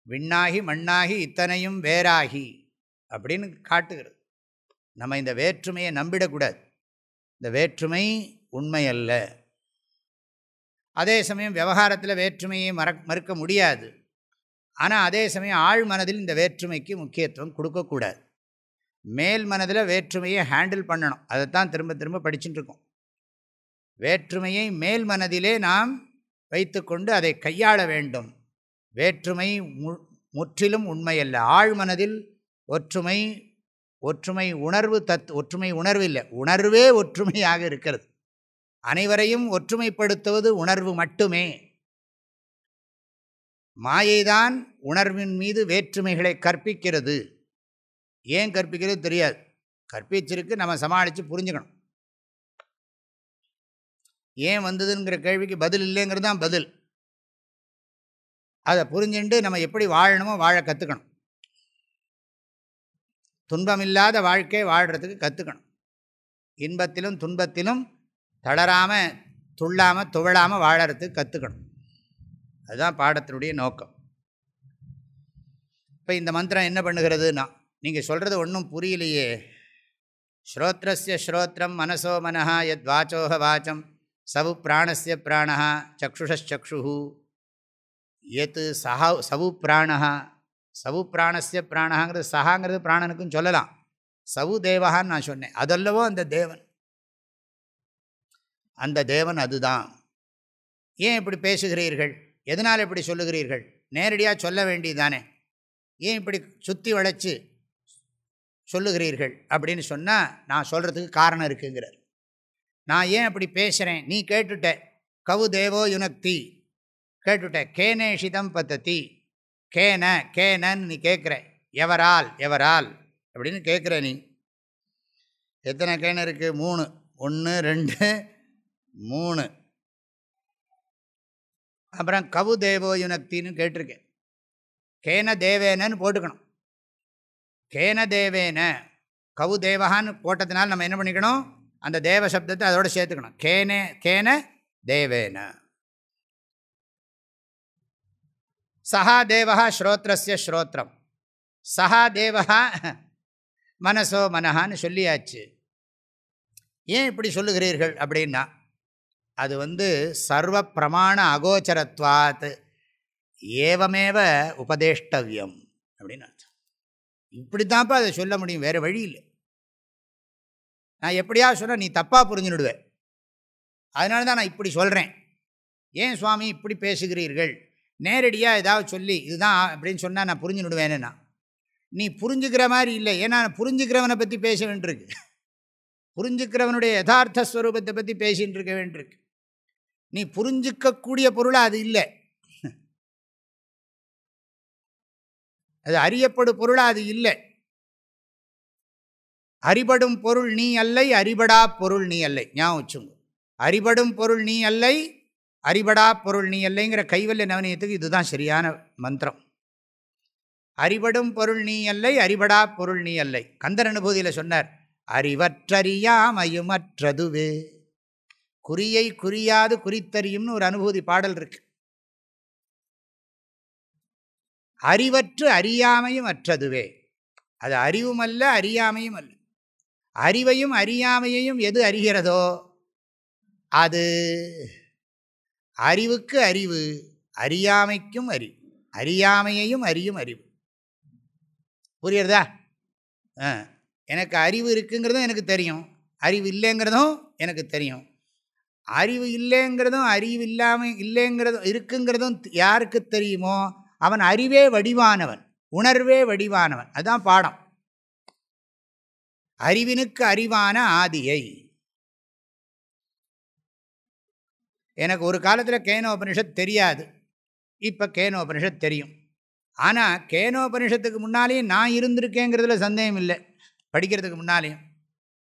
விண்ணாகி மண்ணாகி இத்தனையும் வேறாகி அப்படின்னு காட்டுகிறது. நம்ம இந்த வேற்றுமையை நம்பிடக்கூடாது. இந்த வேற்றுமை உண்மை அல்ல. அதே சமயம் விவகாரத்தில் வேற்றுமையை மற மறுக்க முடியாது. ஆனால் அதே சமயம் ஆழ் மனதில் இந்த வேற்றுமைக்கு முக்கியத்துவம் கொடுக்கக்கூடாது. மேல் மனதில் வேற்றுமையை ஹேண்டில் பண்ணணும். அதைத்தான் திரும்ப திரும்ப படிச்சுட்டு இருக்கோம். வேற்றுமையை மேல் மனதிலே நாம் வைத்துக்கொண்டு அதை கையாள வேண்டும். வேற்றுமை மு முற்றிலும் உண்மையல்ல ஆழ்மனதில் ஒற்றுமை ஒற்றுமை உணர்வு தத் ஒற்றுமை உணர்வு இல்லை. உணர்வே ஒற்றுமையாக இருக்கிறது. அனைவரையும் ஒற்றுமைப்படுத்துவது உணர்வு மட்டுமே. மாயைதான் உணர்வின் மீது வேற்றுமைகளை கற்பிக்கிறது. ஏன் கற்பிக்கிறது தெரியாது. கற்பிச்சிருக்கு நம்ம சமாளித்து புரிஞ்சுக்கணும். ஏன் வந்ததுங்கிற கேள்விக்கு பதில் இல்லைங்கிறது தான் பதில். அதை புரிஞ்சுட்டு நம்ம எப்படி வாழணுமோ வாழ கற்றுக்கணும் துன்பமில்லாத வாழ்க்கையை வாழ்கிறதுக்கு கற்றுக்கணும் இன்பத்திலும் துன்பத்திலும் தளராமல் துள்ளாமல் துவழாமல் வாழறதுக்கு கற்றுக்கணும் அதுதான் பாடத்தினுடைய நோக்கம். இப்போ இந்த மந்திரம் என்ன பண்ணுகிறதுனா நீங்கள் சொல்கிறது ஒன்றும் புரியலையே. ஸ்ரோத்ரஸ்ய ஸ்ரோத்திரம் மனசோ மனஹா எத் வாச்சோக வாச்சம் சவு பிராணஸ்ய பிராணா சக்ஷுஷச்சு எத் சஹா சவு பிராணா சவு பிராணஸ்ய பிராணங்கிறது சஹாங்கிறது பிராணனுக்கும் சொல்லலாம். சவு தேவகான்னு நான் சொன்னேன். அதல்லவோ அந்த தேவன். அந்த தேவன் அதுதான். ஏன் இப்படி பேசுகிறீர்கள்? எதனால் இப்படி சொல்லுகிறீர்கள்? நேரடியாக சொல்ல வேண்டியதானே ஏன் இப்படி சுற்றி வளைச்சு சொல்லுகிறீர்கள்? அப்படின்னு சொன்னால் நான் சொல்கிறதுக்கு காரணம் இருக்குங்கிறார். நான் ஏன் அப்படி பேசுகிறேன் நீ கேட்டுட்ட. கவு தேவோ யுனக்தி. கேட்டுட்ட. கேனேஷிதம் பத்ததி. கேன கேனன்னு நீ கேட்குற. எவரால் எவரால்? அப்படின்னு கேட்குற நீ. எத்தனை கேன் இருக்குது மூணு. ஒன்று ரெண்டு மூணு. அப்புறம் கவு தேவோ யுனக்தின்னு கேட்டிருக்கேன். கேன தேவேனன்னு போட்டுக்கணும். கேன தேவேன கவு தேவகான்னு போட்டதுனால நம்ம என்ன பண்ணிக்கணும்? அந்த தேவ சப்தத்தை அதோடு சேர்த்துக்கணும். கேனே கேன தேவேன. சஹா தேவா ஸ்ரோத்ரஸ்ய ஸ்ரோத்திரம் சஹா தேவா மனசோ மனஹான்னு சொல்லியாச்சு. ஏன் இப்படி சொல்லுகிறீர்கள் அப்படின்னா அது வந்து சர்வ பிரமாண அகோச்சரத்வாத் ஏவமேவ உபதேஷ்டவியம் அப்படின்னு அர்த்தம். இப்படி தான்ப்பா அதை சொல்ல முடியும் வேறு வழி இல்லை. நான் எப்படியா சொன்னால் நீ தப்பாக புரிஞ்சுடுவேன் அதனால தான் நான் இப்படி சொல்கிறேன் ஏன் சுவாமி இப்படி பேசுகிறீர்கள்? நேரடியாக ஏதாவது சொல்லி இதுதான் அப்படின்னு சொன்னால் நான் புரிஞ்சுடுவேன்னா நீ புரிஞ்சுக்கிற மாதிரி இல்லை. ஏன்னா புரிஞ்சுக்கிறவனை பற்றி பேச வேண்டியிருக்கு புரிஞ்சுக்கிறவனுடைய யதார்த்த ஸ்வரூபத்தை பற்றி பேசின்னு இருக்க வேண்டியிருக்கு. நீ புரிஞ்சிக்கக்கூடிய பொருளாக அது இல்லை. அது அறியப்படும் பொருளாக அது இல்லை. அறிபடும் பொருள் நீ அல்லை அறிபடா பொருள் நீ அல்லை. ஞாபகம் வச்சுங்க அறிபடும் பொருள் நீ அல்லை அறிபடா பொருள் நீ அல்லைங்கிற கைவல்ய நவனியத்துக்கு இதுதான் சரியான மந்திரம். அறிபடும் பொருள் நீ அல்லை அறிபடா பொருள் நீ அல்லை. கந்தர் அனுபூதியில் சொன்னார் அறிவற்றறியாமயுமற்றதுவே. குறியை குறியாது குறித்தறியும்னு ஒரு அனுபூதி பாடல் இருக்கு. அறிவற்று அறியாமையும் அற்றதுவே அது அறிவும் அல்ல அறியாமையும் அல்ல அறிவையும் அறியாமையையும் எது அறிகிறதோ அது அறிவுக்கு அறிவு அறியாமைக்கும் அறிவு அறியாமையையும் அறியும் அறிவு. புரியுறதா? ஆ எனக்கு அறிவு இருக்குங்கிறதும் எனக்கு தெரியும். அறிவு இல்லைங்கிறதும் எனக்கு தெரியும். அறிவு இல்லைங்கிறதும் அறிவு இல்லாமல் இல்லைங்கிறதும் இருக்குங்கிறதும் யாருக்கு தெரியுமோ அவன் அறிவே வடிவானவன் உணர்வே வடிவானவன். அதுதான் பாடம். அறிவினுக்கு அறிவான ஆதியை எனக்கு ஒரு காலத்தில் கேனோபனிஷத் தெரியாது. இப்போ கேனோபனிஷத் தெரியும். ஆனால் கேனோபனிஷத்துக்கு முன்னாலேயும் நான் இருந்திருக்கேங்கிறதுல சந்தேகம் இல்லை. படிக்கிறதுக்கு முன்னாலேயும்.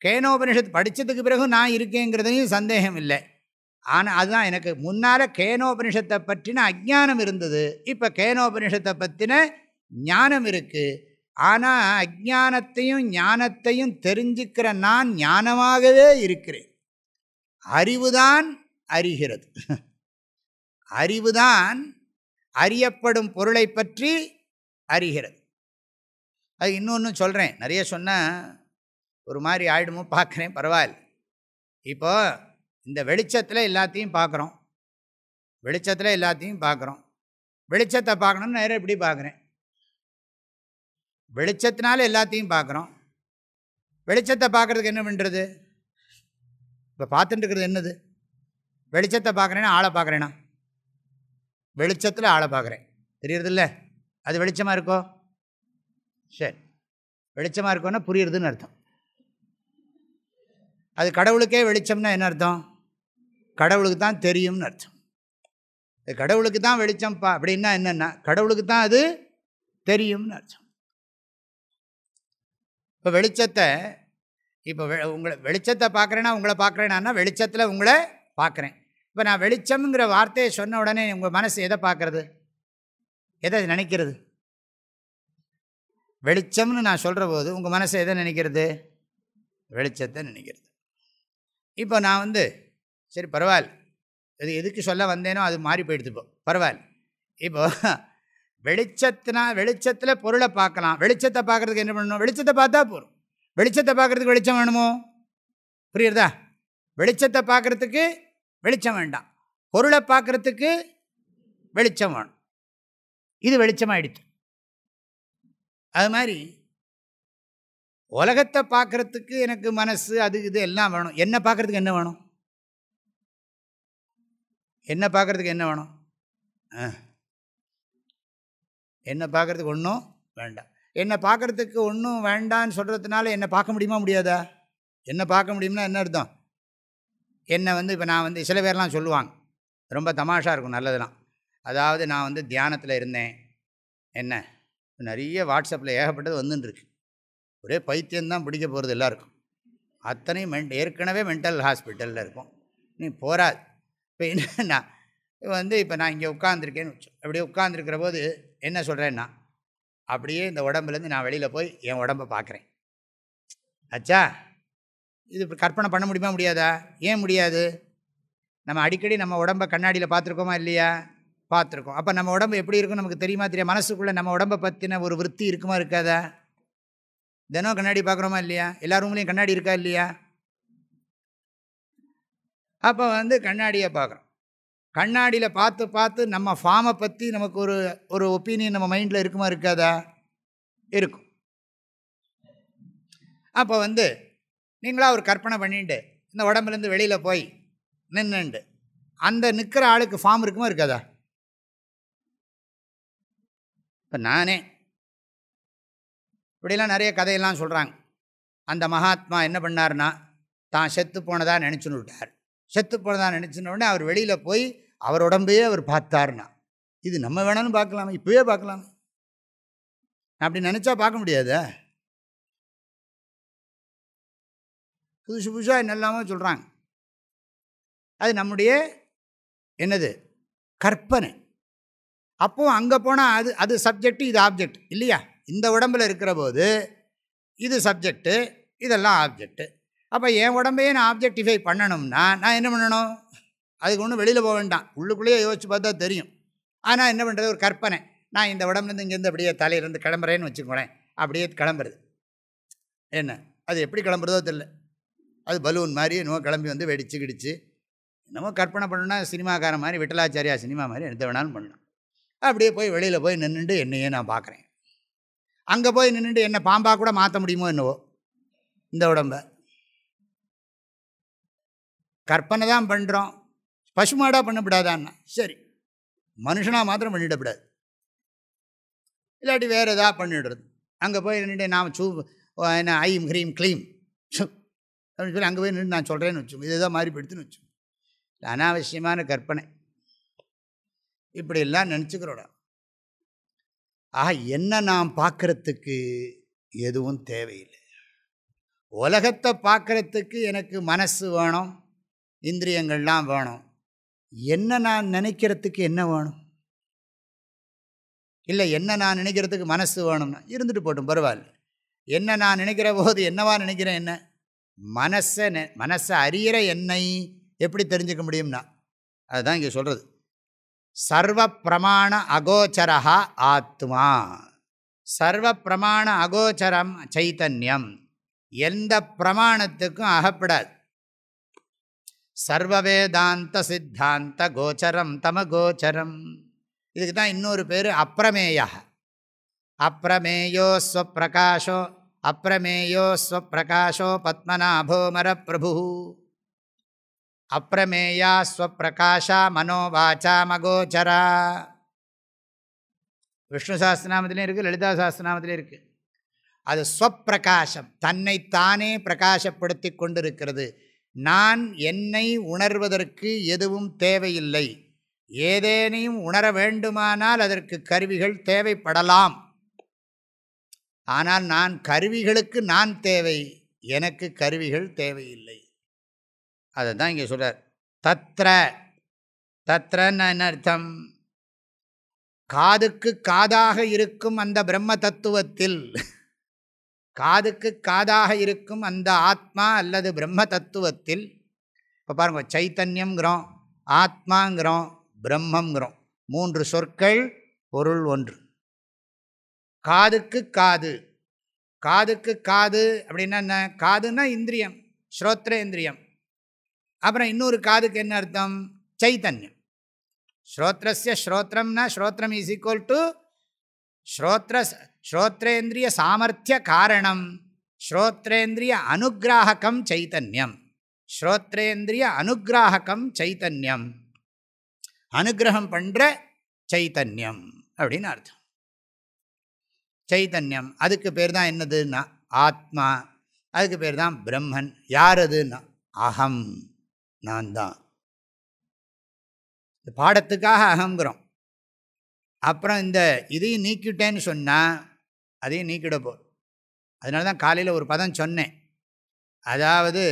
கேனோபனிஷத் படித்ததுக்கு பிறகு நான் இருக்கேங்கிறதையும் சந்தேகம் இல்லை. ஆனால் அதுதான் எனக்கு முன்னால் கேனோபனிஷத்தை பற்றின அஜானம் இருந்தது. இப்போ கேனோபனிஷத்தை பற்றின ஞானம் இருக்குது ஆனால் அஜானத்தையும் ஞானத்தையும் தெரிஞ்சுக்கிற நான் ஞானமாகவே இருக்கிறேன். அறிவுதான் அறிகிறது. அறிவுதான் அறியப்படும் பொருளை பற்றி அறிகிறது. அது இன்னொன்று சொல்கிறேன் நிறைய சொன்னால் ஒரு மாதிரி ஆயிடுமோ பார்க்குறேன் பரவாயில்ல. இப்போ இந்த வெளிச்சத்தில் எல்லாத்தையும் பார்க்குறோம். வெளிச்சத்தில் எல்லாத்தையும் பார்க்குறோம். வெளிச்சத்தை பார்க்கணும்னு நேரம் எப்படி பார்க்குறேன். வெளிச்சத்தினால எல்லாத்தையும் பார்க்குறோம். வெளிச்சத்தை பார்க்குறதுக்கு என்ன பண்ணுறது இப்போ பார்த்துட்டு இருக்கிறது என்னது? வெளிச்சத்தை பார்க்குறேன்னா ஆளை பார்க்குறேன்னா வெளிச்சத்தில் ஆளை பார்க்குறேன். தெரியறதில்ல? அது வெளிச்சமாக இருக்கோ? சரி. வெளிச்சமாக இருக்கோன்னா புரியுறதுன்னு அர்த்தம். அது கடவுளுக்கே வெளிச்சம்னா என்ன அர்த்தம்? கடவுளுக்கு தான் தெரியும்னு அர்த்தம். அது கடவுளுக்கு தான் வெளிச்சம்ப்பா அப்படின்னா என்னென்னா கடவுளுக்கு தான் அது தெரியும்னு அர்த்தம். இப்போ வெளிச்சத்தை இப்போ உங்களை வெளிச்சத்தை பார்க்குறேன்னா உங்களை பார்க்குறேன்னா வெளிச்சத்தில் உங்களை பார்க்குறேன். இப்போ நான் வெளிச்சம்ங்கிற வார்த்தையை சொன்ன உடனே உங்கள் மனசு எதை பார்க்குறது? எதை நினைக்கிறது? வெளிச்சம்னு நான் சொல்கிற போது உங்கள் மனசை எதை நினைக்கிறது? வெளிச்சத்தை நினைக்கிறது. இப்போ நான் வந்து சரி பரவாயில்ல. அது எதுக்கு சொல்ல வந்தேனோ அது மாறி போயிடுது இப்போ. பரவாயில்ல. இப்போ வெளிச்சத்தினா வெளிச்சத்தில் பொருளை பார்க்கலாம். வெளிச்சத்தை பார்க்குறதுக்கு என்ன பண்ணணும்? வெளிச்சத்தை பார்த்தா போகிறோம் வெளிச்சத்தை பார்க்குறதுக்கு வெளிச்சம் வேணுமோ? புரியுறதா? வெளிச்சத்தை பார்க்குறதுக்கு வெளிச்சம் வேண்டாம். பொருளை பார்க்குறதுக்கு வெளிச்சம் வேணும். இது வெளிச்சமாகிடுச்சு அது மாதிரி உலகத்தை பார்க்குறதுக்கு எனக்கு மனசு அது இது எல்லாம் வேணும். என்ன பார்க்குறதுக்கு என்ன வேணும்? என்ன பார்க்குறதுக்கு என்ன வேணும்? என்ன பார்க்குறதுக்கு ஒன்றும் வேண்டாம். என்னை பார்க்குறதுக்கு ஒன்றும் வேண்டான்னு சொல்கிறதுனால என்னை பார்க்க முடியுமா முடியாதா? என்ன பார்க்க முடியும்னா என்ன அர்த்தம்? என்னை வந்து இப்போ நான் வந்து சில பேர்லாம் சொல்லுவாங்க. ரொம்ப தமாஷாக இருக்கும் நல்லதுலாம். அதாவது நான் வந்து தியானத்தில் இருந்தேன். என்ன? நிறைய வாட்ஸ்அப்பில் ஏகப்பட்டது வந்துட்டுருக்கு ஒரே பைத்தியம்தான் பிடிக்க போகிறது எல்லாருக்கும். அத்தனையும் மென் ஏற்கனவே மென்டல் ஹாஸ்பிட்டலில் இருக்கும். நீ போகாது இப்போ என்னன்னா வந்து இப்போ நான் இங்கே உட்காந்துருக்கேன்னு அப்படியே உட்காந்துருக்கிற போது என்ன சொல்கிறேன்னா அப்படியே இந்த உடம்புலேருந்து நான் வெளியில் போய் என் உடம்பை பார்க்குறேன் அச்சா! இது இப்போ கற்பனை பண்ண முடியுமா முடியாதா? ஏன் முடியாது? நம்ம அடிக்கடி நம்ம உடம்பை கண்ணாடியில் பார்த்துருக்கோமா இல்லையா? பார்த்துருக்கோம். அப்போ நம்ம உடம்பு எப்படி இருக்கும் நமக்கு தெரியுமா தெரியும் மனசுக்குள்ளே நம்ம உடம்பை பற்றின ஒரு விற்பி இருக்குமா இருக்காதா? தினம் கண்ணாடி பார்க்குறோமா இல்லையா? எல்லா ரூம்லேயும் கண்ணாடி இருக்கா இல்லையா? அப்போ வந்து கண்ணாடியை பார்க்குறோம். கண்ணாடியில் பார்த்து பார்த்து நம்ம ஃபார்மை பற்றி நமக்கு ஒரு ஒரு ஒப்பீனியன் நம்ம மைண்டில் இருக்குமா இருக்காதா? இருக்கும். அப்போ வந்து நீங்களாக ஒரு கற்பனை பண்ணிட்டு இந்த உடம்புலேருந்து வெளியில் போய் நின்றுண்டு அந்த நிற்கிற ஆளுக்கு ஃபார்ம் இருக்குமா இருக்காதா? இப்போ நானே. இப்படிலாம் நிறைய கதையெல்லாம் சொல்கிறாங்க அந்த மகாத்மா என்ன பண்ணார்னா தான் செத்து போனதாக நினச்சுன்னு விட்டார். செத்து போனதாக நினச்சினோடனே அவர் வெளியில் போய் அவர் உடம்பையே அவர் பார்த்தார்னா இது நம்ம வேணாலும் பார்க்கலாமே இப்போயே பார்க்கலாமே. அப்படி நினச்சா பார்க்க முடியாதா? புதுசு புதுசாக என்னெல்லாமோ சொல்கிறாங்க அது நம்முடைய என்னது? கற்பனை. அப்போது அங்கே போனால் அது அது சப்ஜெக்ட் இது ஆப்ஜெக்ட் இல்லையா? இந்த உடம்பில் இருக்கிற போது இது சப்ஜெக்டு இதெல்லாம் ஆப்ஜெக்ட்டு அப்போ என் உடம்பையே நான் ஆப்ஜெக்டிஃபை பண்ணணும்னா நான் என்ன பண்ணணும்? அதுக்கு ஒன்றும் வெளியில் போக வேண்டாம். உள்ளுக்குள்ளேயே யோசிச்சு பார்த்தா தெரியும். ஆனால் என்ன பண்ணுறது ஒரு கற்பனை. நான் இந்த உடம்புலேருந்து இங்கேருந்து அப்படியே தலையிலேருந்து கிளம்புறேன்னு வச்சுக்கோங்களேன். அப்படியே கிளம்புறது. என்ன? அது எப்படி கிளம்புறதோ தெரில அது பலூன் மாதிரி என்னமோ கிளம்பி வந்து வெடிச்சு கிடிச்சு. என்னமோ கற்பனை பண்ணுன்னா சினிமாக்காரன் மாதிரி விட்டலாச்சாரியா சினிமா மாதிரி எந்த வேணாலும் பண்ணலாம். அப்படியே போய் வெளியில் போய் நின்றுட்டு என்னையே நான் பார்க்குறேன் அங்கே போய் நின்றுட்டு என்னை பாம்பாக கூட மாற்ற முடியுமோ என்னவோ? இந்த உடம்ப. கற்பனை தான் பண்ணுறோம் பசுமாடாக பண்ணக்கூடாதான்னா சரி. மனுஷனாக மாத்திரம் பண்ணிடக்கூடாது இல்லாட்டி வேறு எதாவது பண்ணிடுறது. அங்கே போய் நின்றுட்டு நாம் சூ என்ன ஐம் ஹ்ரீம் க்ளீம். அப்படின்னு சொல்லி அங்கே போய் நின்று நான் சொல்கிறேன்னு வச்சோம் இதுதான் மாறி படுத்துன்னு வச்சோம் அனாவசியமான கற்பனை. இப்படியெல்லாம் நினச்சிக்கிறோடா. ஆக என்ன நாம் பார்க்குறதுக்கு எதுவும் தேவையில்லை. உலகத்தை பார்க்குறதுக்கு எனக்கு மனசு வேணும் இந்திரியங்கள்லாம் வேணும். என்ன நான் நினைக்கிறதுக்கு என்ன வேணும்? இல்லை என்ன நான் நினைக்கிறதுக்கு மனசு வேணும்னா இருந்துட்டு போட்டும் பரவாயில்ல. என்ன நான் நினைக்கிற போது என்னவா நினைக்கிறேன் என்ன? மனசை மனசை அறிகிற என்னை எப்படி தெரிஞ்சுக்க முடியும்னா அதுதான் இங்கே சொல்கிறது சர்வ பிரமாண அகோச்சரா ஆத்மா. சர்வ பிரமாண அகோச்சரம் சைத்தன்யம். எந்த பிரமாணத்துக்கும் அகப்படாது. சர்வவேதாந்த சித்தாந்த கோச்சரம் தம கோச்சரம். இதுக்கு தான் இன்னொரு பேர் அப்பிரமேய அப்பிரமேயோ ஸ்வப்பிரகாஷோ அப்பிரமேயோ ஸ்வப்பிரகாஷோ பத்மநாபோ பிரபு. அப்பிரமேயா ஸ்வப்பிரகாஷா மனோவாச்சா மகோச்சரா. விஷ்ணு சாஸ்திரநாமத்திலையும் இருக்குது லலிதா சாஸ்திரநாமத்திலையும் இருக்குது அது ஸ்வப்பிரகாசம் தன்னைத்தானே பிரகாசப்படுத்தி கொண்டிருக்கிறது. நான் என்னை உணர்வதற்கு எதுவும் தேவையில்லை. ஏதேனையும் உணர வேண்டுமானால் அதற்கு கருவிகள் தேவைப்படலாம். ஆனால் நான் கருவிகளுக்கு நான் தேவை. எனக்கு கருவிகள் தேவையில்லை. அதை தான் இங்கே சொல்கிறார் தத்ர. தத்ரன்னு என்ன அர்த்தம்? காதுக்கு காதாக இருக்கும் அந்த பிரம்ம தத்துவத்தில். காதுக்கு காதாக இருக்கும் அந்த ஆத்மா அல்லது பிரம்ம தத்துவத்தில். இப்போ பாருங்கள் சைத்தன்யங்கிறோம் ஆத்மாங்கிறோம் பிரம்மங்கிறோம் மூன்று சொற்கள் பொருள் ஒன்று. காதுக்கு காது. காதுக்கு காது அப்படின்னா என்ன? காதுன்னா இந்திரியம் ஸ்ரோத்ரேந்திரியம். அப்புறம் இன்னொரு காதுக்கு என்ன அர்த்தம்? சைத்தன்யம் ஸ்ரோத்ரஸ்ய ஸ்ரோத்ரம்னா ஸ்ரோத்ரம் இஸ் ஈக்குவல் டு ஸ்ரோத்ர ஸ்ரோத்ரேந்திரிய சாமர்த்திய காரணம். ஸ்ரோத்ரேந்திரிய அனுகிராககம் சைத்தன்யம் ஸ்ரோத்ரேந்திரிய அனுகிராககம் சைத்தன்யம் அனுகிரகம் பண்ணுற சைத்தன்யம் அப்படின்னு அர்த்தம். சைத்தன்யம் அதுக்கு பேர் தான் என்னதுன்னா ஆத்மா. அதுக்கு பேர் தான் பிரம்மன். யார் அதுன்னா அகம். நான் தான். பாடத்துக்காக அகங்கிறோம். அப்புறம் இந்த இதையும் நீக்கிட்டேன்னு சொன்னால் அதையும் நீக்கிட அதனால தான் காலையில் ஒரு பதம் சொன்னேன். அதாவது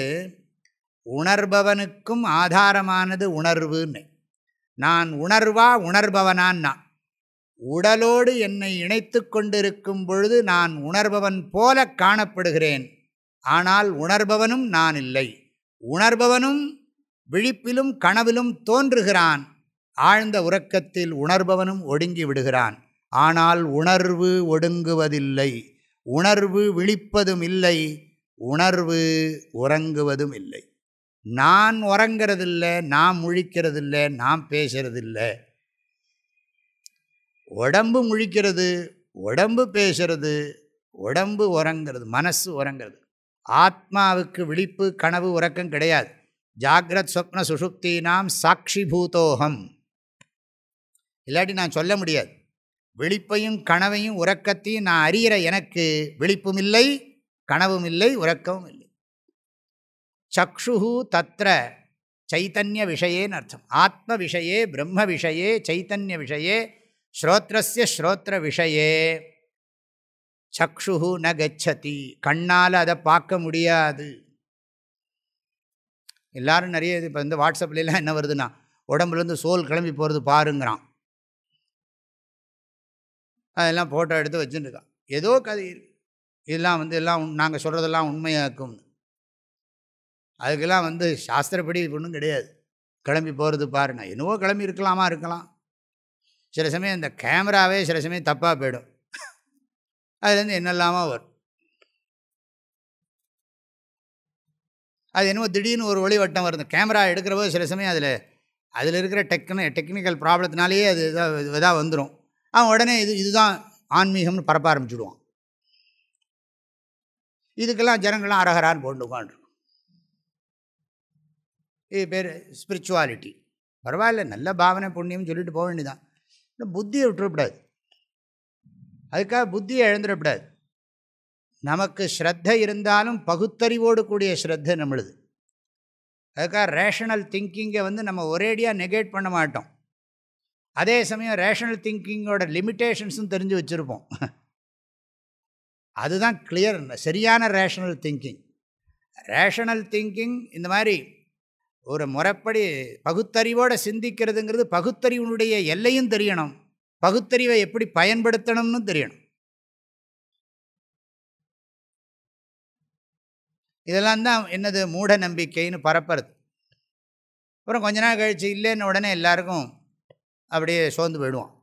உணர்பவனுக்கும் ஆதாரமானது உணர்வுன்னு. நான் உணர்வா உணர்பவனான்னா உடலோடு என்னை இணைத்து கொண்டிருக்கும் பொழுது நான் உணர்பவன் போல காணப்படுகிறேன். ஆனால் உணர்பவனும் நான் இல்லை. உணர்பவனும் விழிப்பிலும் கனவிலும் தோன்றுகிறான். ஆழ்ந்த உறக்கத்தில் உணர்பவனும் ஒடுங்கி விடுகிறான். ஆனால் உணர்வு ஒடுங்குவதில்லை. உணர்வு விழிப்பதும் இல்லை. உணர்வு உறங்குவதும் இல்லை. நான் உறங்கிறதில்லை நான் முழிக்கிறதில்லை நான் பேசுறதில்லை. உடம்பு முழிக்கிறது உடம்பு பேசுறது உடம்பு உறங்கிறது மனசு உறங்கிறது. ஆத்மாவுக்கு விழிப்பு கனவு உறக்கம் கிடையாது. ஜாகிரத் சொப்ன சுஷுப்தீனாம் சாட்சி பூதோகம். இல்லாட்டி நான் சொல்ல முடியாது. விழிப்பையும் கனவையும் உறக்கத்தையும் நான் அறிகிற எனக்கு விழிப்பும் இல்லை கனவும் இல்லை உறக்கவும் இல்லை. சக்ஷு தத்திர சைத்தன்ய விஷயேன்னு அர்த்தம். ஆத்ம விஷயே பிரம்ம விஷயே சைத்தன்ய விஷயே ஸ்ரோத்ரஸ்ய ஸ்ரோத்ர விஷயே சக்ஷு ந கச்சதி. கண்ணால் அதை பார்க்க முடியாது. எல்லோரும் நிறைய இப்போ இந்த வாட்ஸ்அப்லாம் என்ன வருதுன்னா உடம்புலேருந்து சோல் கிளம்பி போகிறது பாருங்கிறான். அதெல்லாம் ஃபோட்டோ எடுத்து வச்சுட்டுருக்கான் ஏதோ கதை. இதெல்லாம் வந்து எல்லாம் நாங்கள் சொல்கிறதெல்லாம் உண்மையாக்கும்னு அதுக்கெல்லாம் வந்து சாஸ்திரப்படி ஒன்றும் கிடையாது. கிளம்பி போகிறது பாருண்ணா என்னவோ கிளம்பி இருக்கலாமா இருக்கலாம். சில சமயம் இந்த கேமராவே சில சமயம் தப்பாக போயிடும். அதுலேருந்து என்னெல்லாமா வரும். அது என்னமோ திடீர்னு ஒரு ஒளிவட்டம் வருது. கேமரா எடுக்கிறபோது சில சமயம் அதில் அதில் இருக்கிற டெக்னி டெக்னிக்கல் ப்ராப்ளத்தினாலேயே அது இதாக இதாக வந்துடும் அவன் உடனே இது இதுதான் ஆன்மீகம்னு பரப்ப ஆரம்பிச்சுடுவான். இதுக்கெல்லாம் ஜனங்கள்லாம் அரகரான்னு போட்டு உட்காந்துருக்கும். இது பேர் ஸ்பிரிச்சுவாலிட்டி பரவாயில்ல நல்ல பாவனை புண்ணியம்னு சொல்லிட்டு போக வேண்டியதான் புத்தியை விட்டுறக்கூடாது. அதுக்காக புத்தியை எழுந்துடக்கூடாது நமக்கு ஸ்ரத்தை இருந்தாலும் பகுத்தறிவோடு கூடிய ஸ்ரத்தை நம்மளுது. அதுக்காக ரேஷனல் திங்கிங்கை வந்து நம்ம ஒரேடியாக நெகேட் பண்ண மாட்டோம். அதே சமயம் ரேஷனல் திங்கிங்கோட லிமிட்டேஷன்ஸும் தெரிஞ்சு வச்சுருப்போம். அதுதான் கிளியர் சரியான ரேஷனல் திங்கிங் ரேஷனல் திங்கிங் இந்த மாதிரி ஒரு முறைப்படி பகுத்தறிவோடு சிந்திக்கிறதுங்கிறது பகுத்தறிவுனுடைய எல்லையும் தெரியணும். பகுத்தறிவை எப்படி பயன்படுத்தணும்னு தெரியணும். இதெல்லாம் தான் என்னது? மூட நம்பிக்கைன்னு பரப்புறது. அப்புறம் கொஞ்ச நாள் கழித்து இல்லைன்னு உடனே எல்லாருக்கும் அப்படியே சோர்ந்து போயிடுவோம்.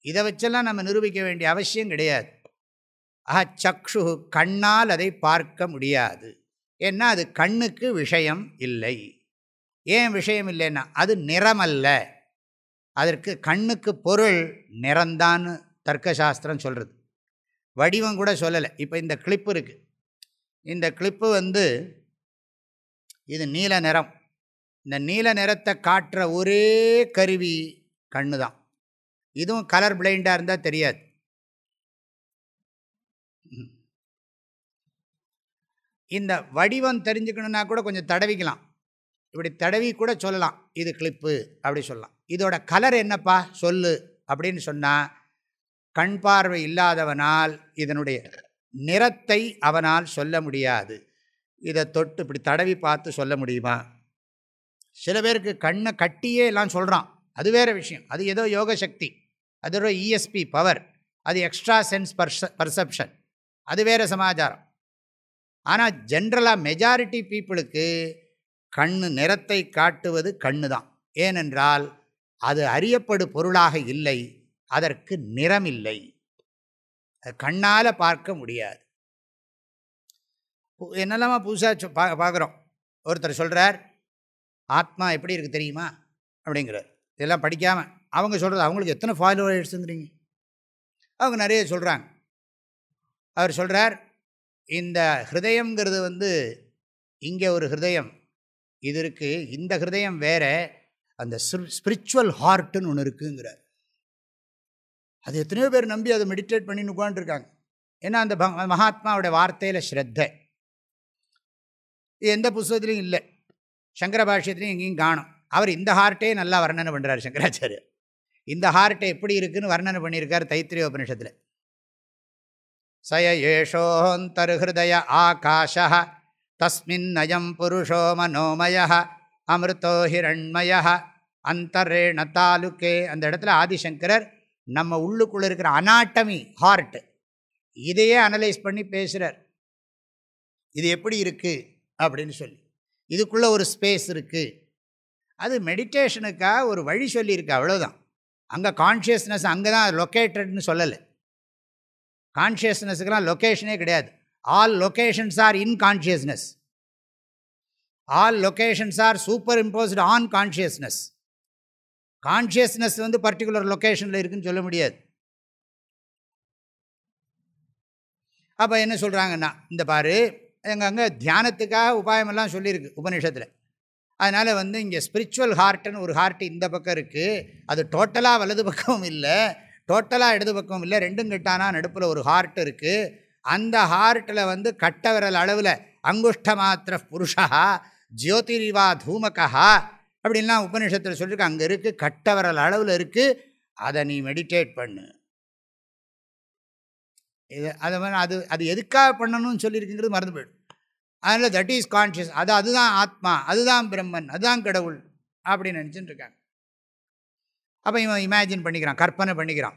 இதை வச்செல்லாம் நம்ம நிரூபிக்க வேண்டிய அவசியம் கிடையாது. ஆஹா சக்ஷு கண்ணால் அதை பார்க்க முடியாது. ஏன்னா அது கண்ணுக்கு விஷயம் இல்லை. ஏன் விஷயம் இல்லைன்னா அது நிறமல்ல. அதற்கு கண்ணுக்கு பொருள் நிறந்தான்னு தர்க்கசாஸ்திரம் சொல்கிறது வடிவம் கூட சொல்லலை. இப்போ இந்த கிளிப்பு இருக்குது இந்த கிளிப்பு வந்து இது நீல நிறம். இந்த நீல நிறத்தை காட்டுற ஒரே கருவி கண்ணு தான். இதுவும் கலர் பிளைண்டாக இருந்தால் தெரியாது. இந்த வடிவம் தெரிஞ்சுக்கணுன்னா கூட கொஞ்சம் தடவிக்கலாம். இப்படி தடவி கூட சொல்லலாம். இது கிளிப்பு அப்படி சொல்லலாம். இதோட கலர் என்னப்பா? சொல்லு. அப்படின்னு சொன்னால் கண் பார்வை இல்லாதவனால் இதனுடைய நிறத்தை அவனால் சொல்ல முடியாது. இதை தொட்டு இப்படி தடவி பார்த்து சொல்ல முடியுமா? சில பேருக்கு கண்ணை கட்டியே எல்லாம் சொல்கிறான் அது வேறு விஷயம். அது ஏதோ யோக சக்தி. அது ஒரு இஎஸ்பி பவர் அது எக்ஸ்ட்ரா சென்ஸ் பர்ச பர்செப்ஷன் அது வேறு சமாச்சாரம். ஆனால் ஜென்ரலாக மெஜாரிட்டி பீப்புளுக்கு கண் நிறத்தை காட்டுவது கண்ணு தான் ஏனென்றால் அது அறியப்படு பொருளாக இல்லை அதற்கு நிறமில்லை. கண்ணால் பார்க்க முடியாது. என்னெல்லாமா புதுசாக பா பார்க்குறோம் ஒருத்தர் சொல்கிறார் ஆத்மா எப்படி இருக்குது தெரியுமா? அப்படிங்கிறார். இதெல்லாம் படிக்காமல் அவங்க சொல்கிறது அவங்களுக்கு எத்தனை ஃபாலோவர்ஸுங்கிறீங்க? அவங்க நிறைய சொல்கிறாங்க அவர் சொல்கிறார் இந்த ஹிருதயங்கிறது வந்து இங்கே ஒரு ஹிருதயம் இது இருக்குது இந்த ஹிருதயம் வேறு அந்த ஸ்பிரிச்சுவல் ஹார்ட்டுன்னு ஒன்று இருக்குங்கிறார். அது எத்தனையோ பேர் நம்பி அதை மெடிடேட் பண்ணி உட்காந்துருக்காங்க ஏன்னா அந்த மகாத்மாவோட வார்த்தையில் ஸ்ரத்தை. எந்த புஸ்தகத்துலையும் இல்லை. சங்கர பாஷ்யத்துலையும் எங்கேயும் காணும். அவர் இந்த ஹார்ட்டே நல்லா வர்ணனை பண்ணுறார் சங்கராச்சாரியர். இந்த ஹார்ட்டை எப்படி இருக்குன்னு வர்ணனை பண்ணியிருக்கார் தைத்திரிய உபனிஷத்தில் சய ஏஷோந்தருஹய ஆகாஷ தஸ்மின்னயம் புருஷோ மனோமய அமிர்தோ ஹிரண்மய அந்தரேண தாலுக்கே அந்த இடத்துல ஆதிசங்கரர் நம்ம உள்ளுக்குள்ளே இருக்கிற அனாட்டமி ஹார்ட் இதையே அனலைஸ் பண்ணி பேசுகிறார் இது எப்படி இருக்குது அப்படின்னு சொல்லி. இதுக்குள்ளே ஒரு ஸ்பேஸ் இருக்குது அது மெடிடேஷனுக்காக ஒரு வழி சொல்லியிருக்கு அவ்வளோதான் அங்கே கான்ஷியஸ்னஸ் அங்கே தான் லொக்கேட்டட்னு சொல்லலை. கான்ஷியஸ்னஸுக்கெலாம் லொக்கேஷனே கிடையாது. All locations are in consciousness all locations are superimposed on consciousness consciousness வந்து பர்டிகுலர் லொக்கேஷனில் இருக்குதுன்னு சொல்ல முடியாது. அப்போ என்ன சொல்கிறாங்கன்னா இந்த பாரு எங்கள் அங்கே தியானத்துக்காக உபாயமெல்லாம் சொல்லியிருக்கு உபநிஷத்தில். அதனால் வந்து இங்கே ஸ்பிரிச்சுவல் ஹார்ட்டுன்னு ஒரு ஹார்ட் இந்த பக்கம் இருக்குது அது டோட்டலாக வலது பக்கமும் இல்லை. டோட்டலாக இடது பக்கம் இல்லை. ரெண்டும் கெட்டானா நடுப்பில் ஒரு ஹார்ட் இருக்குது அந்த ஹார்ட்டில் வந்து கட்ட விரல் அளவில் அங்குஷ்ட மாத்திர புருஷா ஜோதிரிவா தூமகா அப்படின்லாம் உபநிஷத்தில் சொல்லியிருக்கு. அங்கே இருக்குது கட்ட விரல் அளவில் இருக்குது அதை நீ மெடிடேட் பண்ணு. இது அதை மாதிரி அது அது எதுக்காக பண்ணணும்னு சொல்லியிருக்குங்கிறது மறந்து போயிடும். அதனால் தட் இஸ் கான்ஷியஸ் அது அதுதான் ஆத்மா அதுதான் பிரம்மன் அதுதான் கடவுள் அப்படின்னு நினச்சிட்டு இருக்காங்க. அப்போ இவன் இமேஜின் பண்ணிக்கிறான் கற்பனை பண்ணிக்கிறான்.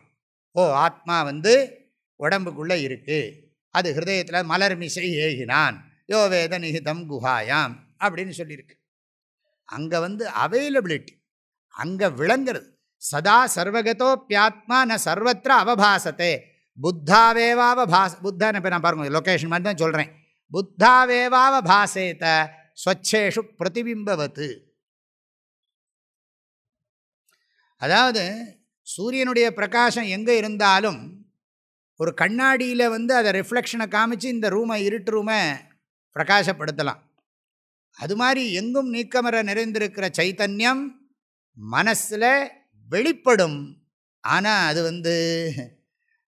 ஓ ஆத்மா வந்து உடம்புக்குள்ளே இருக்குது அது ஹிருதயத்தில் மலர் மிசை ஏகினான். யோ வேத நிகிதம் குஹாயாம் அப்படின்னு சொல்லியிருக்கு. அங்கே வந்து அவைலபிலிட்டி அங்கே விளங்குறது. சதா சர்வகதோப்பியாத்மா ந சர்வத்திர அவபாசத்தே. புத்தாவேவாவபாச புத்தான இப்போ நான் பாருங்க லொக்கேஷன் மாதிரி தான் சொல்கிறேன் புத்தாவேவாவபாசேத ஸ்வச்சேஷு பிரதிபிம்பவத்து. அதாவது சூரியனுடைய பிரகாசம் எங்கே இருந்தாலும் ஒரு கண்ணாடியில் வந்து அதை ரிஃப்ளெக்ஷனை காமிச்சு இந்த ரூமை இருட்டு ரூமை பிரகாசப்படுத்தலாம். அது மாதிரி எங்கும் நீக்கமர நிறைந்திருக்கிற சைத்தன்யம் மனசில் வெளிப்படும். ஆனால் அது வந்து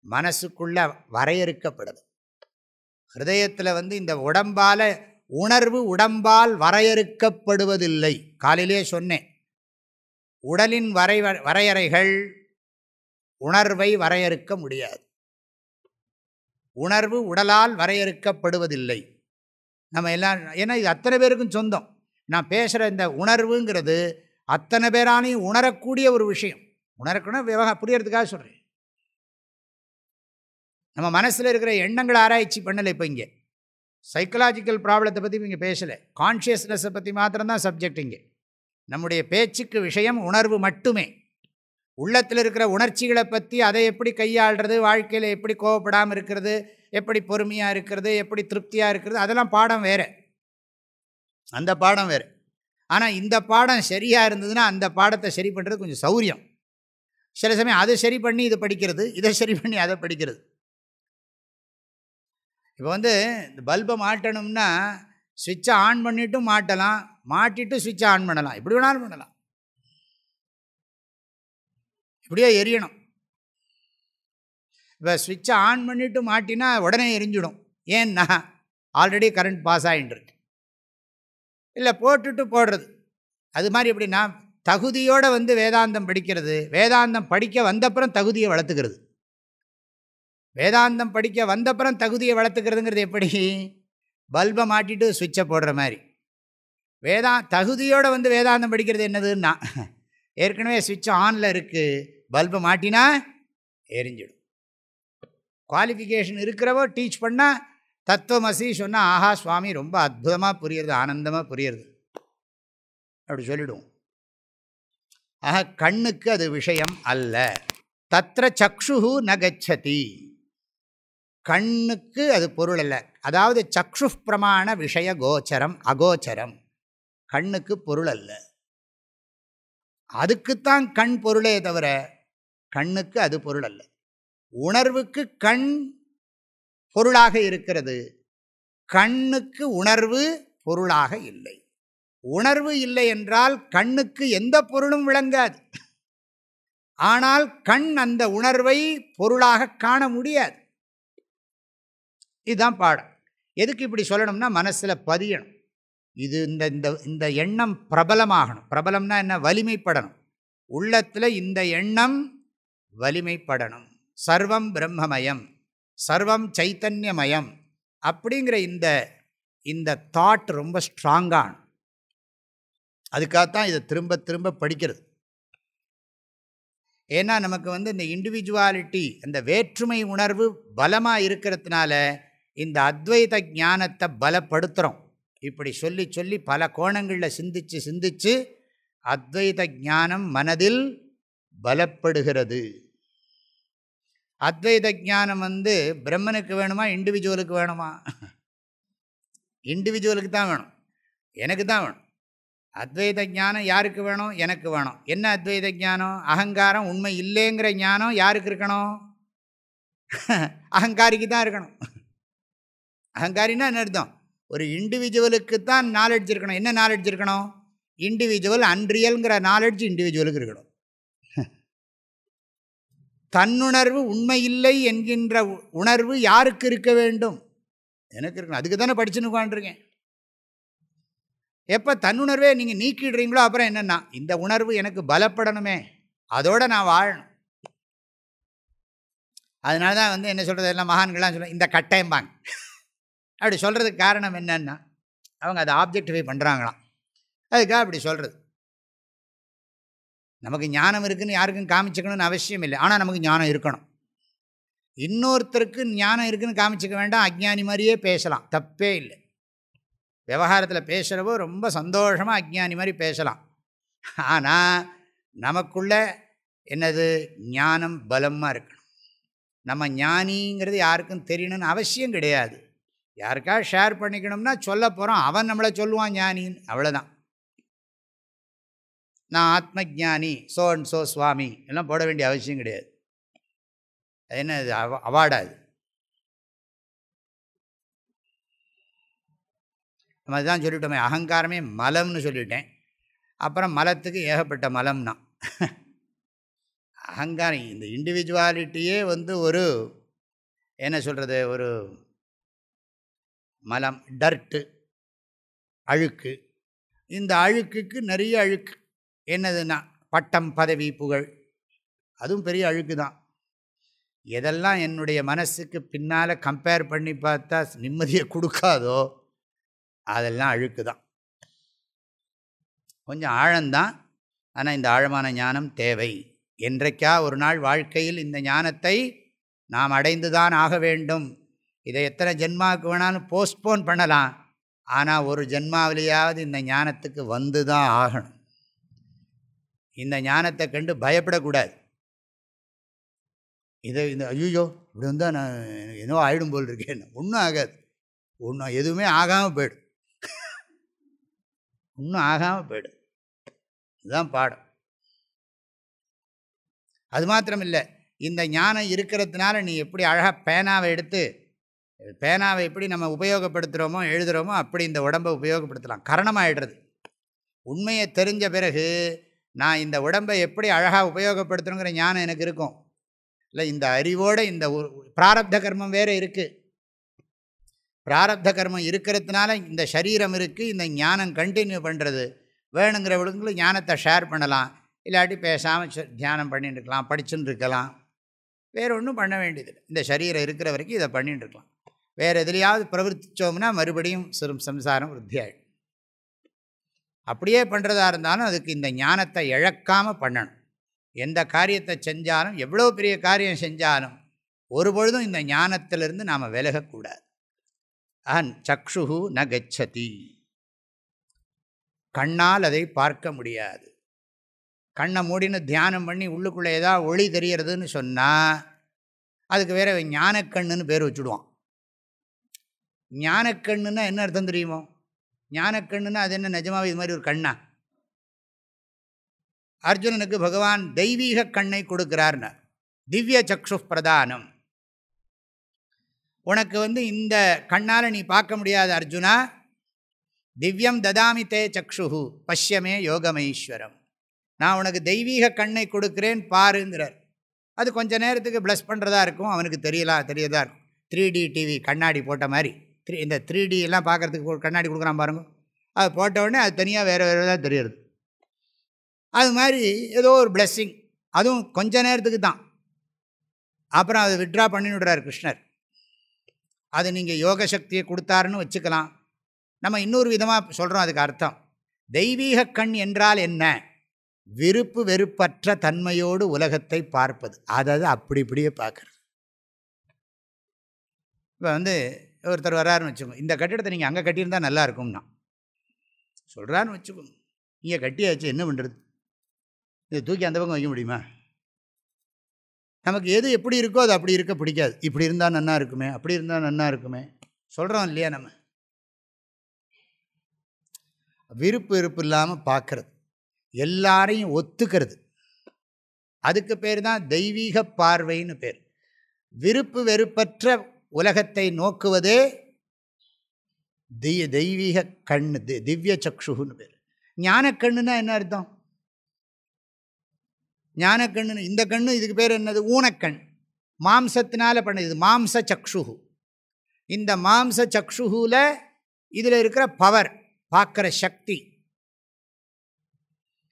மனசுக்குள்ளே வரையறுக்கப்படுது ஹிருதயத்தில் வந்து இந்த உடம்பால் உணர்வு உடம்பால் வரையறுக்கப்படுவதில்லை. காலையிலே சொன்னேன். உடலின் வரை வரையறைகள் உணர்வை வரையறுக்க முடியாது. உணர்வு உடலால் வரையறுக்கப்படுவதில்லை. நம்ம எல்லாம் ஏன்னா இது அத்தனை பேருக்கும் சொந்தம். நான் பேசுகிற இந்த உணர்வுங்கிறது அத்தனை பேரானையும் உணரக்கூடிய ஒரு விஷயம். உணரக்கணும் விவகா புரியறதுக்காக சொல்கிறேன் நம்ம மனசில் இருக்கிற எண்ணங்களை ஆராய்ச்சி பண்ணலை இப்போ இங்கே. சைக்கலாஜிக்கல் ப்ராப்ளத்தை பற்றி இங்கே பேசலை. கான்ஷியஸ்னஸை பற்றி மாத்திரம்தான் சப்ஜெக்ட் இங்கே. நம்முடைய பேச்சுக்கு விஷயம் உணர்வு மட்டுமே. உள்ளத்தில் இருக்கிற உணர்ச்சிகளை பற்றி அதை எப்படி கையாளுறது வாழ்க்கையில் எப்படி கோவப்படாமல் இருக்கிறது எப்படி பொறுமையாக இருக்கிறது எப்படி திருப்தியாக இருக்கிறது அதெல்லாம் பாடம் வேறு. அந்த பாடம் வேறு. ஆனால் இந்த பாடம் சரியாக இருந்ததுன்னா அந்த பாடத்தை சரி பண்ணுறது கொஞ்சம் சௌரியம். சில சமயம் அதை சரி பண்ணி இதை படிக்கிறது இதை சரி பண்ணி அதை படிக்கிறது. இப்போ வந்து இந்த பல்பை மாட்டணும்னா சுவிட்சை ஆன் பண்ணிவிட்டும் மாட்டலாம் மாட்டிட்டு சுவிட்சை ஆன் பண்ணலாம். எப்படி வேணாலும் பண்ணலாம். எப்படியோ எரியணும். இப்போ சுவிட்சை ஆன் பண்ணிவிட்டு மாட்டினா உடனே எரிஞ்சிடும். ஏன்னா ஆல்ரெடி கரண்ட் பாஸ் ஆகிட்டுருக்கு இல்லை போட்டுட்டு போடுறது. அது மாதிரி எப்படின்னா தகுதியோடு வந்து வேதாந்தம் படிக்கிறது. வேதாந்தம் படிக்க வந்தப்புறம் தகுதியை வளர்த்துக்கிறது. வேதாந்தம் படிக்க வந்தப்புறம் தகுதியை வளர்த்துக்கிறதுங்கிறது எப்படி? பல்பை மாட்டிட்டு சுவிட்சை போடுற மாதிரி. வேதா தகுதியோடு வந்து வேதாந்தம் படிக்கிறது என்னதுன்னா ஏற்கனவே சுவிட்ச் ஆனில் இருக்குது பல்பை மாட்டினா எரிஞ்சிடும். குவாலிஃபிகேஷன் இருக்கிறவோ டீச் பண்ணால் தத்துவமசி சொன்னால் ஆஹா சுவாமி ரொம்ப அற்புதமாக புரியுறது ஆனந்தமாக புரியுறது. அப்படி சொல்லிவிடுவோம் ஆக கண்ணுக்கு அது விஷயம் அல்ல. தத்திர சக்ஷு நகச்சதி கண்ணுக்கு அது பொருள் அல்ல. அதாவது சக்ஷு பிரமாண விஷய கோச்சரம் அகோச்சரம். கண்ணுக்கு பொருள் அல்ல. அதுக்குத்தான் கண் பொருளே தவிர கண்ணுக்கு அது பொருள் அல்ல. உணர்வுக்கு கண் பொருளாக இருக்கிறது. கண்ணுக்கு உணர்வு பொருளாக இல்லை. உணர்வு இல்லை என்றால் கண்ணுக்கு எந்த பொருளும் விளங்காது. ஆனால் கண் அந்த உணர்வை பொருளாக காண முடியாது. இதுதான் பாடம். எதுக்கு இப்படி சொல்லணும்னா மனசில் பதியணும். இது இந்த இந்த இந்த எண்ணம் பிரபலமாகணும். பிரபலம்னா என்ன? வலிமைப்படணும். உள்ளத்தில் இந்த எண்ணம் வலிமைப்படணும். சர்வம் பிரம்மமயம் சர்வம் சைத்தன்யமயம் அப்படிங்கிற இந்த இந்த தாட் ரொம்ப ஸ்ட்ராங்கான அதுக்காகத்தான் இதை திரும்ப திரும்ப படிக்கிறது. ஏன்னா நமக்கு வந்து இந்த இண்டிவிஜுவாலிட்டி அந்த வேற்றுமை உணர்வு பலமாக இருக்கிறதுனால இந்த அத்வைத ஞானத்தை பலப்படுத்துகிறோம் இப்படி சொல்லி சொல்லி பல கோணங்களில் சிந்தித்து சிந்திச்சு அத்வைத ஞானம் மனதில் பலப்படுகிறது. அத்வைத ஞானம் வந்து பிரம்மனுக்கு வேணுமா இண்டிவிஜுவலுக்கு வேணுமா? இண்டிவிஜுவலுக்கு தான் வேணும். எனக்கு தான் வேணும். அத்வைத ஞானம் யாருக்கு வேணும்? எனக்கு வேணும். என்ன அத்வைத ஞானம்? அகங்காரம் உண்மை இல்லைங்கிற ஞானம் யாருக்கு இருக்கணும்? அகங்காரிக்கு தான் இருக்கணும். அகங்காரின்னா என்ன அர்த்தம்? ஒரு இண்டிவிஜுவலுக்கு தான் நாலெட்ஜ் இருக்கணும். என்ன நாலெட்ஜ் இருக்கணும்? இண்டிவிஜுவல் அன்ரியல்ங்கிற நாலெட்ஜ் இண்டிவிஜுவலுக்கு இருக்கணும். தன்னுணர்வு உண்மை இல்லை என்கின்ற உணர்வு யாருக்கு இருக்க வேண்டும்? எனக்கு இருக்கணும். அதுக்கு தானே படிச்சுன்னு உட்காண்டிருக்கேன் எப்போ தன்னுணர்வே நீங்கள் நீக்கிடுறீங்களோ அப்புறம் என்னென்னா இந்த உணர்வு எனக்கு பலப்படணுமே. அதோடு நான் வாழணும். அதனால தான் வந்து என்ன சொல்கிறது எல்லாம் மகான்கள்லாம் சொல்ல இந்த கட்டாயம்பாங்க அப்படி சொல்கிறதுக்கு காரணம் என்னன்னா அவங்க அதை ஆப்ஜெக்டிஃபை பண்ணுறாங்களாம் அதுக்காக அப்படி சொல்கிறது நமக்கு ஞானம் இருக்குதுன்னு யாருக்கும் காமிச்சிக்கணும்னு அவசியம் இல்லை. ஆனால் நமக்கு ஞானம் இருக்கணும். இன்னொருத்தருக்கு ஞானம் இருக்குதுன்னு காமிச்சிக்க வேண்டாம். அஜ்ஞானி மாதிரியே பேசலாம். தப்பே இல்லை. விவகாரத்தில் பேசுகிறவோ ரொம்ப சந்தோஷமாக அஜ்ஞானி மாதிரி பேசலாம். ஆனால் நமக்குள்ள என்னது? ஞானம் பலமாக இருக்கணும். நம்ம ஞானிங்கிறது யாருக்கும் தெரியணும்னு அவசியம் கிடையாது. யாருக்கா ஷேர் பண்ணிக்கணும்னா சொல்ல போகிறோம் அவன் நம்மளை சொல்லுவான் ஞானின்னு. அவ்வளோதான் நான் ஆத்ம ஜானி சோ அண்ட் சோ சுவாமி எல்லாம் போட வேண்டிய அவசியம் கிடையாது. அது என்ன இது அவ அவார்டாது நம்ம அதுதான் சொல்லிட்டோமே அகங்காரமே மலம்னு சொல்லிட்டேன். அப்புறம் மலத்துக்கு ஏகப்பட்ட மலம்னா. அகங்காரம் இந்த இண்டிவிஜுவாலிட்டியே வந்து ஒரு என்ன சொல்கிறது ஒரு மலம் டர்ட்டு அழுக்கு. இந்த அழுக்குக்கு நிறைய அழுக்கு. என்னதுன்னா பட்டம் பதவி புகழ். அதுவும் பெரிய அழுக்கு தான் எதெல்லாம் என்னுடைய மனசுக்கு பின்னால் கம்பேர் பண்ணி பார்த்தா நிம்மதியை கொடுக்காதோ அதெல்லாம் அழுக்கு தான் கொஞ்சம் ஆழம்தான் ஆனால் இந்த ஆழமான ஞானம் தேவை. என்றைக்கா ஒரு நாள் வாழ்க்கையில் இந்த ஞானத்தை நாம் அடைந்து தான் ஆக வேண்டும். இதை எத்தனை ஜென்மாவுக்கு வேணாலும் போஸ்ட்போன் பண்ணலாம். ஆனால் ஒரு ஜென்மாவிலேயாவது இந்த ஞானத்துக்கு வந்து தான் ஆகணும். இந்த ஞானத்தை கண்டு பயப்படக்கூடாது. இதை இந்த ஐயோ இப்படி வந்தால் நான் ஏதோ ஆகிடும் போல் இருக்கேன் ஒன்றும் ஆகாது. ஒன்றும் எதுவுமே ஆகாமல் போயிடும். ஒன்றும் ஆகாமல் போயிடும். இதுதான் பாடம். அது மாத்திரம் இல்லை இந்த ஞானம் இருக்கிறதுனால நீ எப்படி அழகாக பேனாவை எடுத்து பேனாவை எப்படி நம்ம உபயோகப்படுத்துகிறோமோ எழுதுகிறோமோ அப்படி இந்த உடம்பை உபயோகப்படுத்தலாம். கரணமாகிடுறது உண்மையை தெரிஞ்ச பிறகு நான் இந்த உடம்பை எப்படி அழகாக உபயோகப்படுத்தணுங்கிற ஞானம் எனக்கு இருக்கும். இல்லை இந்த அறிவோடு இந்த பிராரப்த கர்மம் வேறு இருக்குது பிராரப்த கர்மம் இருக்கிறதுனால இந்த சரீரம் இருக்குது இந்த ஞானம் கண்டினியூ பண்ணுறது வேணுங்கிறவங்களுக்கு ஞானத்தை ஷேர் பண்ணலாம். இல்லாட்டி பேசாமல் தியானம் பண்ணிட்டு இருக்கலாம் படிச்சுன்னு இருக்கலாம். வேறு ஒன்றும் பண்ண வேண்டியது இந்த சரீரம் இருக்கிற வரைக்கும் இதை பண்ணிட்டு இருக்கலாம். வேறு எதுலையாவது பிரவர்த்திச்சோம்னா மறுபடியும் சிறும் சம்சாரம் விருத்தியாயிடும் அப்படியே பண்ணுறதா இருந்தாலும் அதுக்கு இந்த ஞானத்தை இழக்காமல் பண்ணணும். எந்த காரியத்தை செஞ்சாலும் எவ்வளோ பெரிய காரியம் செஞ்சாலும் ஒரு பொழுதும் இந்த ஞானத்திலிருந்து நாம் விலகக்கூடாது. அஹன் சக்ஷு ந கச்சதி. கண்ணால் அதை பார்க்க முடியாது. கண்ணை மூடின்னு தியானம் பண்ணி உள்ளுக்குள்ளே ஏதாவது ஒளி தெரியறதுன்னு சொன்னால் அதுக்கு வேறு ஞானக்கண்ணுன்னு பேர் வச்சுடுவான். ஞானக்கண்ணுன்னா என்ன அர்த்தம் தெரியுமோ? ஞானக்கண்ணுன்னா அது என்ன? நிஜமாவே இது மாதிரி ஒரு கண்ணா? அர்ஜுனனுக்கு பகவான் தெய்வீக கண்ணை கொடுக்கிறார்னு திவ்ய சக்ஷு பிரதானம். உனக்கு வந்து இந்த கண்ணால் நீ பார்க்க முடியாது அர்ஜுனா. திவ்யம் ததாமி தே சக்ஷு பஷ்யமே யோகமேஸ்வரம். நான் உனக்கு தெய்வீக கண்ணை கொடுக்குறேன் பாருங்கிறார். அது கொஞ்ச நேரத்துக்கு ப்ளஸ் பண்ணுறதா இருக்கும் அவனுக்கு தெரியலாம் தெரியதா இருக்கும். த்ரீ டி டிவி கண்ணாடி போட்ட மாதிரி. த்ரீ இந்த த்ரீ டி எல்லாம் பார்க்குறதுக்கு கண்ணாடி கொடுக்குறான் பாருங்க. அது போட்ட உடனே அது தனியாக வேறு வேறு தான் தெரியுது. அது மாதிரி ஏதோ ஒரு பிளெஸ்ஸிங் அதுவும் கொஞ்ச நேரத்துக்கு தான். அப்புறம் அதை விட்ரா பண்ணி விடுறார் கிருஷ்ணர். அது நீங்கள் யோக சக்தியை கொடுத்தாருன்னு வச்சுக்கலாம். நம்ம இன்னொரு விதமாக சொல்கிறோம் அதுக்கு அர்த்தம். தெய்வீக கண் என்றால் என்ன? விருப்பு வெறுப்பற்ற தன்மையோடு உலகத்தை பார்ப்பது. அதாவது அப்படி இப்படியே பார்க்குறது. இப்போ வந்து ஒருத்தர் வராருன்னு வச்சுக்கோங்க இந்த கட்டிடத்தை நீங்கள் அங்கே கட்டியிருந்தால் நல்லா இருக்கும்னா. சொல்கிறான்னு வச்சுக்கோங்க இங்கே கட்டியாச்சு என்ன பண்ணுறது இதை தூக்கி அந்த பக்கம் வைக்க முடியுமா? நமக்கு எது எப்படி இருக்கோ அது அப்படி இருக்க பிடிக்காது. இப்படி இருந்தால் நன்னா இருக்குமே அப்படி இருந்தால் நன்னா இருக்குமே. சொல்கிறோம் இல்லையா நம்ம? விருப்பு வெறுப்பு இல்லாமல் பார்க்கறது எல்லாரையும் ஒத்துக்கிறது. அதுக்கு பேர் தான் தெய்வீக பார்வைன்னு பேர். விருப்பு வெறுப்பற்ற உலகத்தை நோக்குவதே தெய் தெய்வீக கண் தி- திவ்ய சக்ஷுன்னு பேர். ஞானக்கண்ணுனா என்ன அர்த்தம்? ஞானக்கண்ணு இந்த கண்ணு இதுக்கு பேர் என்னது? ஊனக்கண் மாம்சத்தினால பண்ணது. மாம்ச சக்ஷு இந்த மாம்ச சக்ஷுவில் இதில் இருக்கிற பவர் பார்க்குற சக்தி.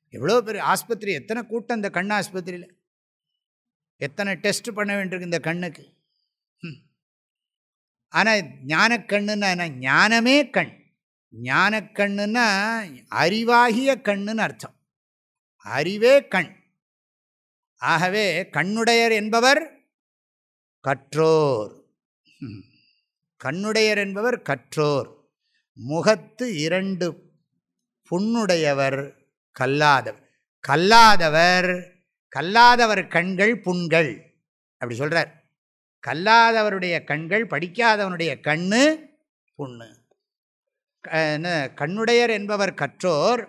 எவ்வளோ பெரிய ஆஸ்பத்திரி எத்தனை கூட்டம் இந்த கண் ஆஸ்பத்திரியில்? எத்தனை டெஸ்ட் பண்ண வேண்டியிருக்கு இந்த கண்ணுக்கு? ஆனால் ஞானக்கண்ணுன்னா என்ன? ஞானமே கண். ஞானக்கண்ணுன்னா அறிவாகிய கண்ணுன்னு அர்த்தம். அறிவே கண். ஆகவே கண்ணுடையர் என்பவர் கற்றோர். கண்ணுடையர் என்பவர் கற்றோர். முகத்து இரண்டு புண்ணுடையவர் கல்லாதவர் கல்லாதவர் கல்லாதவர் கண்கள் புண்கள். அப்படி சொல்கிறார் கல்லாதவருடைய கண்கள் படிக்காதவனுடைய கண்ணு புண்ணு. க- என்ன, கண்ணுடையர் என்பவர் கற்றோர்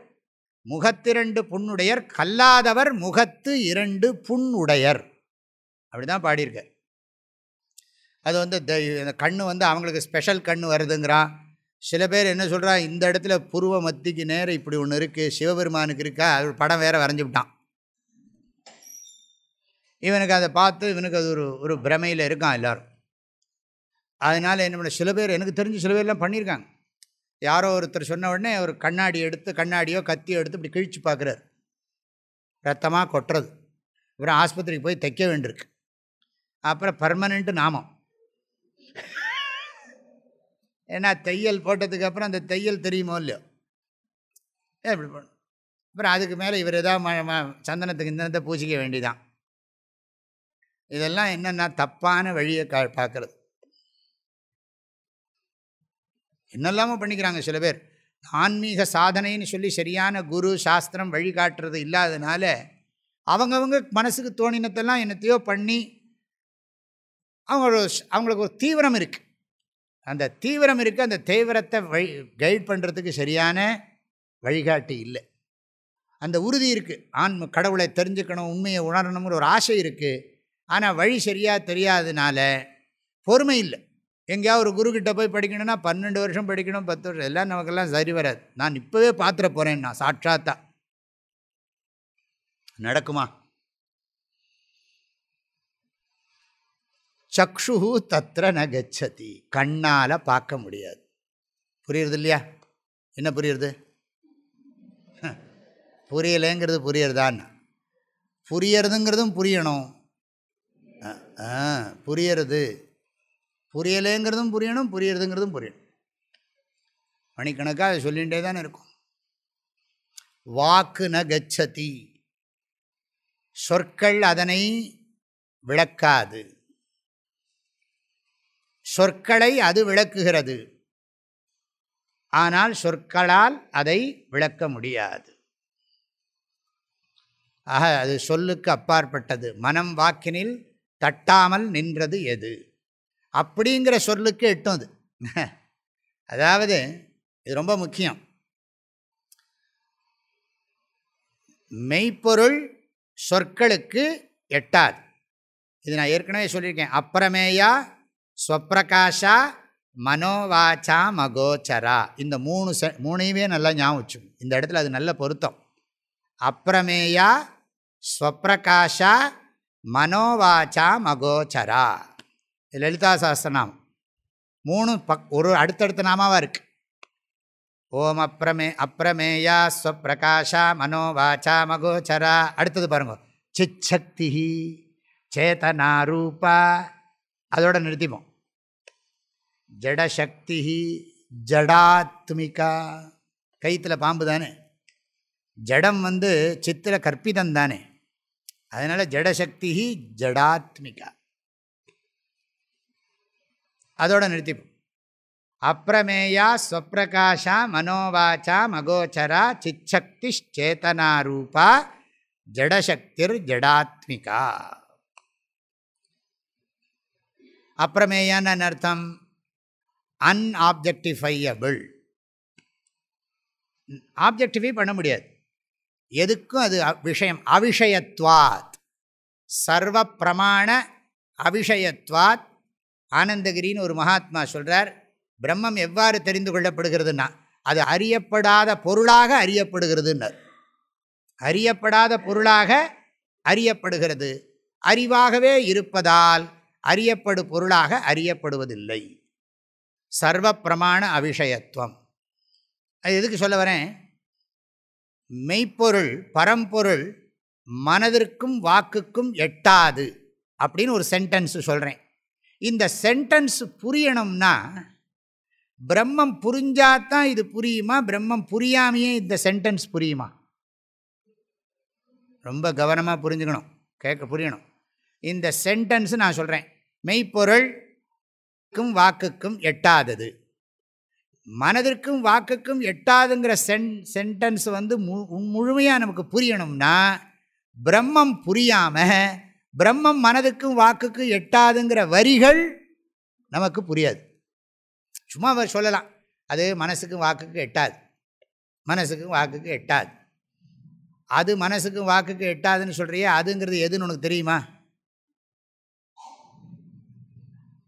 முகத்திரண்டு புண்ணுடையர் கல்லாதவர் முகத்து இரண்டு புண்ணுடையர். அப்படி தான் அது வந்து த- இந்த கண்ணு வந்து அவங்களுக்கு ஸ்பெஷல் கண்ணு வருதுங்கிறான். சில பேர் என்ன சொல்கிறான் இந்த இடத்துல புருவ மத்திக்கு நேரம் இப்படி ஒன்று இருக்குது சிவபெருமானுக்கு இருக்கா அது படம் வேறு வரைஞ்சு விட்டான். இவனுக்கு அதை பார்த்து இவனுக்கு அது ஒரு ஒரு பிரமையில் இருக்கான் எல்லாரும். அதனால் என்ன பண்ண சில பேர் எனக்கு தெரிஞ்சு சில பேர்லாம் பண்ணியிருக்காங்க யாரோ ஒருத்தர் சொன்ன உடனே ஒரு கண்ணாடி எடுத்து கண்ணாடியோ கத்தியோ எடுத்து இப்படி கிழிச்சு பார்க்குறாரு. ரத்தமாக கொட்டுறது. அப்புறம் ஆஸ்பத்திரிக்கு போய் தைக்க வேண்டியிருக்கு. அப்புறம் பர்மனெண்ட்டு நாமம். ஏன்னா தையல் போட்டதுக்கு அப்புறம் அந்த தையல் தெரியுமோ இல்லையோ? ஏன் இப்படி பண்ணும் அப்புறம் அதுக்கு மேலே இவர் எதாவது சந்தனத்துக்கு இந்தனத்தை பூசிக்க வேண்டிதான். இதெல்லாம் என்னென்னா தப்பான வழியை கா பார்க்குறது. என்னெல்லாமோ பண்ணிக்கிறாங்க சில பேர். ஆன்மீக சாதனைன்னு சொல்லி சரியான குரு சாஸ்திரம் வழிகாட்டுறது இல்லாதனால அவங்கவுங்க மனசுக்கு தோணினத்தெல்லாம் என்னத்தையோ பண்ணி அவங்களோட அவங்களுக்கு ஒரு தீவிரம் இருக்குது அந்த தீவிரம் இருக்குது அந்த தீவிரத்தை வழி கைட் பண்ணுறதுக்கு சரியான வழிகாட்டி இல்லை. அந்த உறுதி இருக்குது ஆன்ம கடவுளை தெரிஞ்சுக்கணும் உண்மையை உணரணுங்கிற ஒரு ஆசை இருக்குது ஆனால் வழி சரியாக தெரியாதனால பொறுமை இல்லை. எங்கேயாவது ஒரு குருக்கிட்ட போய் படிக்கணும்னா பன்னெண்டு வருஷம் படிக்கணும் பத்து வருஷம் எல்லாம் நமக்கெல்லாம் சரி வராது. நான் இப்போவே பார்த்துட போகிறேன் நான் சாட்சாத்தா. நடக்குமா? சக்ஷு தத்திர ந கச்சதி. கண்ணால் பார்க்க முடியாது. புரியுறது இல்லையா? என்ன புரியுறது? புரியலைங்கிறது புரியறதான்னு. புரியறதுங்கிறதும் புரியணும். புரியறது. புரியலைங்கிறதும் புரியணும் புரியறதுங்கிறதும் புரியணும். மணிக்கணக்காக அதை சொல்லிகிட்டே தானே இருக்கும். வாக்கு ந கச்சதி சொற்கள் அதனை விளக்காது. சொற்களை அது விளக்குகிறது. ஆனால் சொற்களால் அதை விளக்க முடியாது. ஆக அது சொல்லுக்கு அப்பாற்பட்டது. மனம் வாக்கினில் தட்டாமல் நின்றது எது? அப்படிங்கிற சொல்லுக்கு எட்டும் அது. அதாவது இது ரொம்ப முக்கியம். மெய்ப்பொருள் சொற்களுக்கு எட்டாது. இது நான் ஏற்கனவே சொல்லியிருக்கேன். அப்புறமேயா ஸ்வப்பிரகாஷா மனோவாச்சா மகோச்சரா. இந்த மூணு செ மூணையுமே நல்லா ஞாபகம் வச்சுக்கும் இந்த இடத்துல அது நல்ல பொருத்தம். அப்புறமேயா ஸ்வப்பிரகாஷா மனோவாச்சா மகோச்சரா. லலிதா லலிதா சாஸ்திரநாமம் மூணு பக் ஒரு அடுத்தடுத்த நாமாவாக இருக்குது ஓம் அப்ரமே அப்ரமேயா ஸ்வப்பிரகாஷா மனோவாச்சா மகோச்சரா. அடுத்தது பாருங்க. சிச்சக்தி சேதனா ரூபா அதோட நிறுத்திப்போம். ஜடசக்தி ஜடாத்மிகா. கைத்தில் பாம்பு தானே? ஜடம் வந்து சித்திர கற்பிதம் தானே? அதனால் ஜடசக்தி ஜடாத்மிகா. அதோட நிறுத்திப்போம். அப்பிரமேயா ஸ்வப்பிரகாஷா மனோவாச்சா மகோச்சரா சிச்சக்தி சேத்தனாரூபா ஜடசக்திர் ஜடாத்மிகா. அப்பிரமேயான்னு அர்த்தம்? அன்ஆப்ஜெக்டிஃபையபிள் ஆப்ஜெக்டிஃபை பண்ண முடியாது. எதுக்கும் அது விஷயம் அவிஷயத்வாத். சர்வ பிரமாண அவிஷயத்வாத். ஆனந்தகிரின்னு ஒரு மகாத்மா சொல்கிறார் பிரம்மம் எவ்வாறு தெரிந்து கொள்ளப்படுகிறதுனா அது அறியப்படாத பொருளாக அறியப்படுகிறதுன்னு அறியப்படாத பொருளாக அறியப்படுகிறது. அறிவாகவே இருப்பதால் அறியப்படு பொருளாக அறியப்படுவதில்லை. சர்வ பிரமாண அவிஷயத்துவம் அது எதுக்கு சொல்ல வரேன்? மெய்ப்பொருள் பரம்பொருள் மனதிற்கும் வாக்குக்கும் எட்டாது அப்படின்னு ஒரு சென்டென்ஸ் சொல்கிறேன் இந்த சென்டென்ஸ் புரியணும்னா பிரம்மம் புரிஞ்சாதான் இது புரியுமா? பிரம்மம் புரியாமையே இந்த சென்டென்ஸ் புரியுமா? ரொம்ப கவனமாக புரிஞ்சுக்கணும். கேட்க புரியணும். இந்த சென்டென்ஸ் நான் சொல்கிறேன் மெய்ப்பொருளுக்கும் வாக்குக்கும் எட்டாதது. மனதிற்கும் வாக்குக்கும் எட்டாதுங்கிற சென் சென்டென்ஸ் வந்து மு முழுமையாக நமக்கு புரியணும்னா பிரம்மம் புரியாமல் பிரம்மம் மனதுக்கும் வாக்குக்கும் எட்டாதுங்கிற வரிகள் நமக்கு புரியாது. சும்மா சொல்லலாம். அது மனசுக்கும் வாக்குக்கு எட்டாது. மனசுக்கும் வாக்குக்கு எட்டாது. அது மனசுக்கும் வாக்குக்கு எட்டாதுன்னு சொல்கிறியே அதுங்கிறது எதுன்னு உனக்கு தெரியுமா?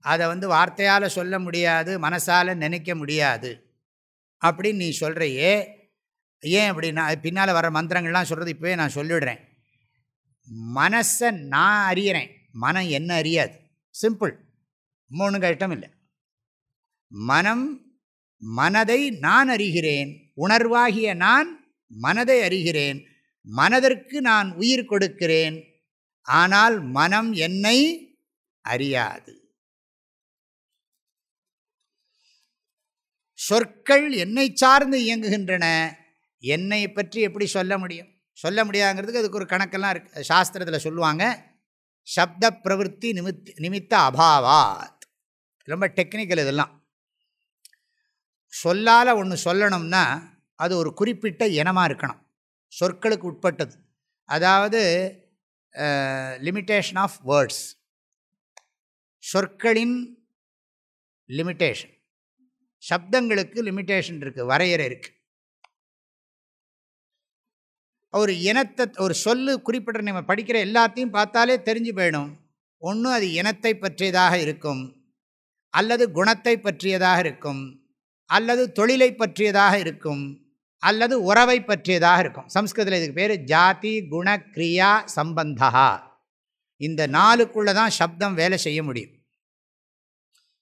அதை வந்து வார்த்தையால் சொல்ல முடியாது மனசால் நினைக்க முடியாது. அப்படின்னு நீ சொல்கிறையே ஏன் அப்படின்னா பின்னால் வர மந்திரங்கள்லாம் சொல்கிறது இப்போவே நான் சொல்லிவிடுறேன் மனசை நான் அறியிறேன். மனம் என்ன அறியாது. சிம்பிள். மூணு கஷ்டம் இல்லை. மனம் மனதை நான் அறிகிறேன். உணர்வாகிய நான் மனதை அறிகிறேன். மனதிற்கு நான் உயிர் கொடுக்கிறேன். ஆனால் மனம் என்னை அறியாது. சொற்கள் என்னை சார்ந்து இயங்குகின்றன என்னை பற்றி எப்படி சொல்ல முடியும்? சொல்ல முடியாங்கிறதுக்கு அதுக்கு ஒரு கணக்கெல்லாம் இருக்கு. சாஸ்திரத்தில் சொல்லுவாங்க சப்த பிரவருத்தி நிமித் நிமித்த அபாவாத். ரொம்ப டெக்னிக்கல் இதெல்லாம். சொல்லால் ஒன்று சொல்லணும்னா அது ஒரு குறிப்பிட்ட இனமாக இருக்கணும். சொற்களுக்கு உட்பட்டது. அதாவது லிமிட்டேஷன் ஆஃப் வேர்ட்ஸ் சொற்களின் லிமிட்டேஷன் சப்தங்களுக்கு லிமிட்டேஷன் இருக்குது வரையறை இருக்குது ஒரு இனத்தை ஒரு சொல்லு குறிப்பிட்ட நம்ம படிக்கிற எல்லாத்தையும் பார்த்தாலே தெரிஞ்சு போயிடும். ஒன்று அது இனத்தை பற்றியதாக இருக்கும் அல்லது குணத்தை பற்றியதாக இருக்கும் அல்லது தொழிலை பற்றியதாக இருக்கும் அல்லது உறவை பற்றியதாக இருக்கும். சம்ஸ்கிருதத்தில் இதுக்கு பேர் ஜாதி குண கிரியா சம்பந்தா. இந்த நாளுக்குள்ளே தான் சப்தம் வேலை செய்ய முடியும்.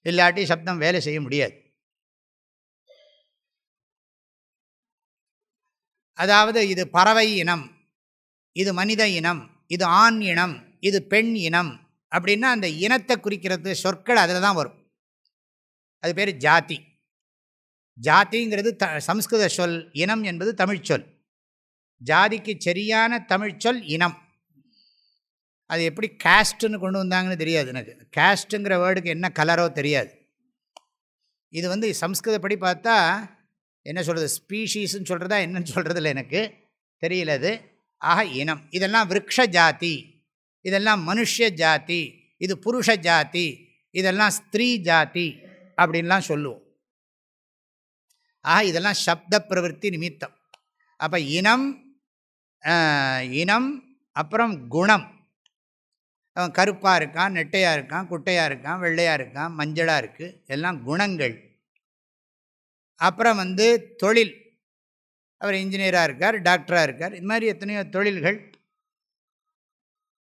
இல்லாட்டி சப்தம் வேலை செய்ய முடியாது. அதாவது இது பறவை இனம் இது மனித இனம் இது ஆண் இனம் இது பெண் இனம் அப்படின்னா அந்த இனத்தை குறிக்கிறது சொற்கள் அதில் தான் வரும். அது பேர் ஜாதி. ஜாதிங்கிறது த சம்ஸ்கிருத சொல் இனம் என்பது தமிழ்ச்சொல் ஜாதிக்கு சரியான தமிழ்ச்சொல் இனம். அது எப்படி கேஸ்ட்டுன்னு கொண்டு வந்தாங்கன்னு தெரியாது எனக்கு. கேஸ்ட்டுங்கிற வேர்டுக்கு என்ன கலரோ தெரியாது. இது வந்து சம்ஸ்கிருதப்படி பார்த்தா என்ன சொல்கிறது ஸ்பீஷீஸ்ன்னு சொல்கிறதா என்னன்னு சொல்கிறதில்ல எனக்கு. தெரியல அது. ஆக இனம். இதெல்லாம் விரக்ஷ ஜாதி. இதெல்லாம் மனுஷ ஜாதி. இது புருஷ ஜாதி. இதெல்லாம் ஸ்திரீ ஜாதி அப்படின்லாம் சொல்லுவோம். ஆக இதெல்லாம் சப்த பிரவருத்தி நிமித்தம். அப்போ இனம் இனம் அப்புறம் குணம். அவன் கருப்பாக இருக்கான் நெட்டையாக இருக்கான் குட்டையாக இருக்கான் வெள்ளையாக இருக்கான் மஞ்சளாக இருக்குது எல்லாம் குணங்கள். அப்புறம் வந்து தொழில். அவர் இன்ஜினியராக இருக்கார் டாக்டராக இருக்கார். இது மாதிரி எத்தனையோ தொழில்கள்.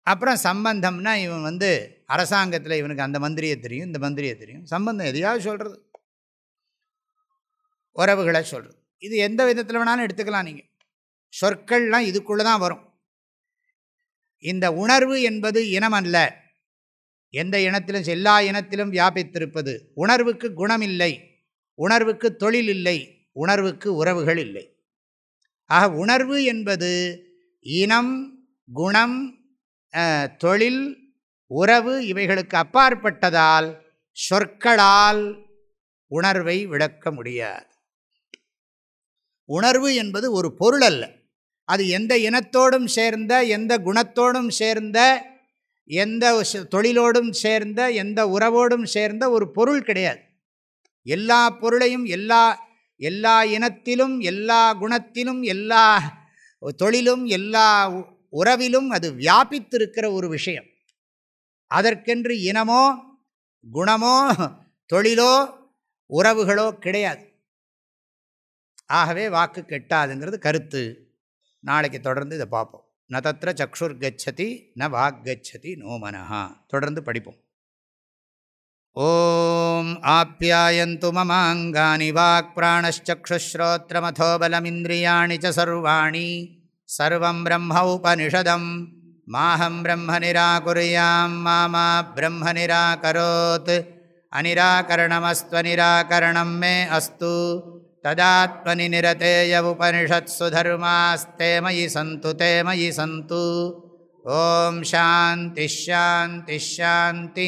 அப்புறம் சம்பந்தம்னா இவன் வந்து அரசாங்கத்தில் இவனுக்கு அந்த மந்திரியை தெரியும் இந்த மந்திரியை தெரியும். சம்பந்தம் எதையாவது சொல்கிறது உறவுகளை சொல்கிறது இது எந்த விதத்தில் வேணாலும் எடுத்துக்கலாம் நீங்கள் சொற்கள்லாம் இதுக்குள்ளே தான் வரும். இந்த உணர்வு என்பது இனம் அல்ல. எந்த இனத்திலும் எல்லா இனத்திலும் வியாபித்திருப்பது. உணர்வுக்கு குணமில்லை உணர்வுக்கு தொழில் இல்லை உணர்வுக்கு உறவுகள் இல்லை. ஆக உணர்வு என்பது இனம் குணம் தொழில் உறவு இவைகளுக்கு அப்பாற்பட்டதால் சொற்களால் உணர்வை விளக்க முடியாது. உணர்வு என்பது ஒரு பொருள் அல்ல. அது எந்த இனத்தோடும் சேர்ந்த எந்த குணத்தோடும் சேர்ந்த எந்த தொழிலோடும் சேர்ந்த எந்த உறவோடும் சேர்ந்த ஒரு பொருள் கிடையாது. எல்லா பொருளையும் எல்லா எல்லா இனத்திலும் எல்லா குணத்திலும் எல்லா தொழிலும் எல்லா உறவிலும் அது வியாபித்திருக்கிற ஒரு விஷயம். அதற்கென்று இனமோ குணமோ தொழிலோ உறவுகளோ கிடையாது. ஆகவே வாக்கு கெட்டாதுங்கிறது கருத்து. நாளைக்கு தொடர்ந்து இதை பார்ப்போம். ந தத்திர சக்ஷுர் கச்சதி ந வாக் கச்சதி நோ மனஹா. தொடர்ந்து படிப்போம். ஓம் ஆப்யாயந்து மமாங்கானி வாக் பிராணச்சக்ஷுஸ்ரோத்திரமதோபலமிந்திரியாணி சர்வாணி சர்வம் பிரம்ம உபனிஷதம் மாஹம் பிரம்ம நிராகுரியாம் மாமா பிரம்ம நிராகரோத் அனிராகரணமஸ்துவனிராகரணம் மே அஸ்து ததாத்மனி நிரதேய உபனிஷத்சு தர்மாஸ்தேமயி சந்து தேமயி சந்து ஓம் சாந்தி ஷாந்தி ஷாந்தி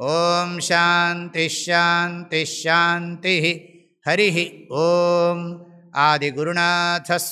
ஓம் சாந்தி ஷாந்தி ஷாந்தி. ஹரி ஓம். ஆதிகுருநாதஸ்வாமிகி.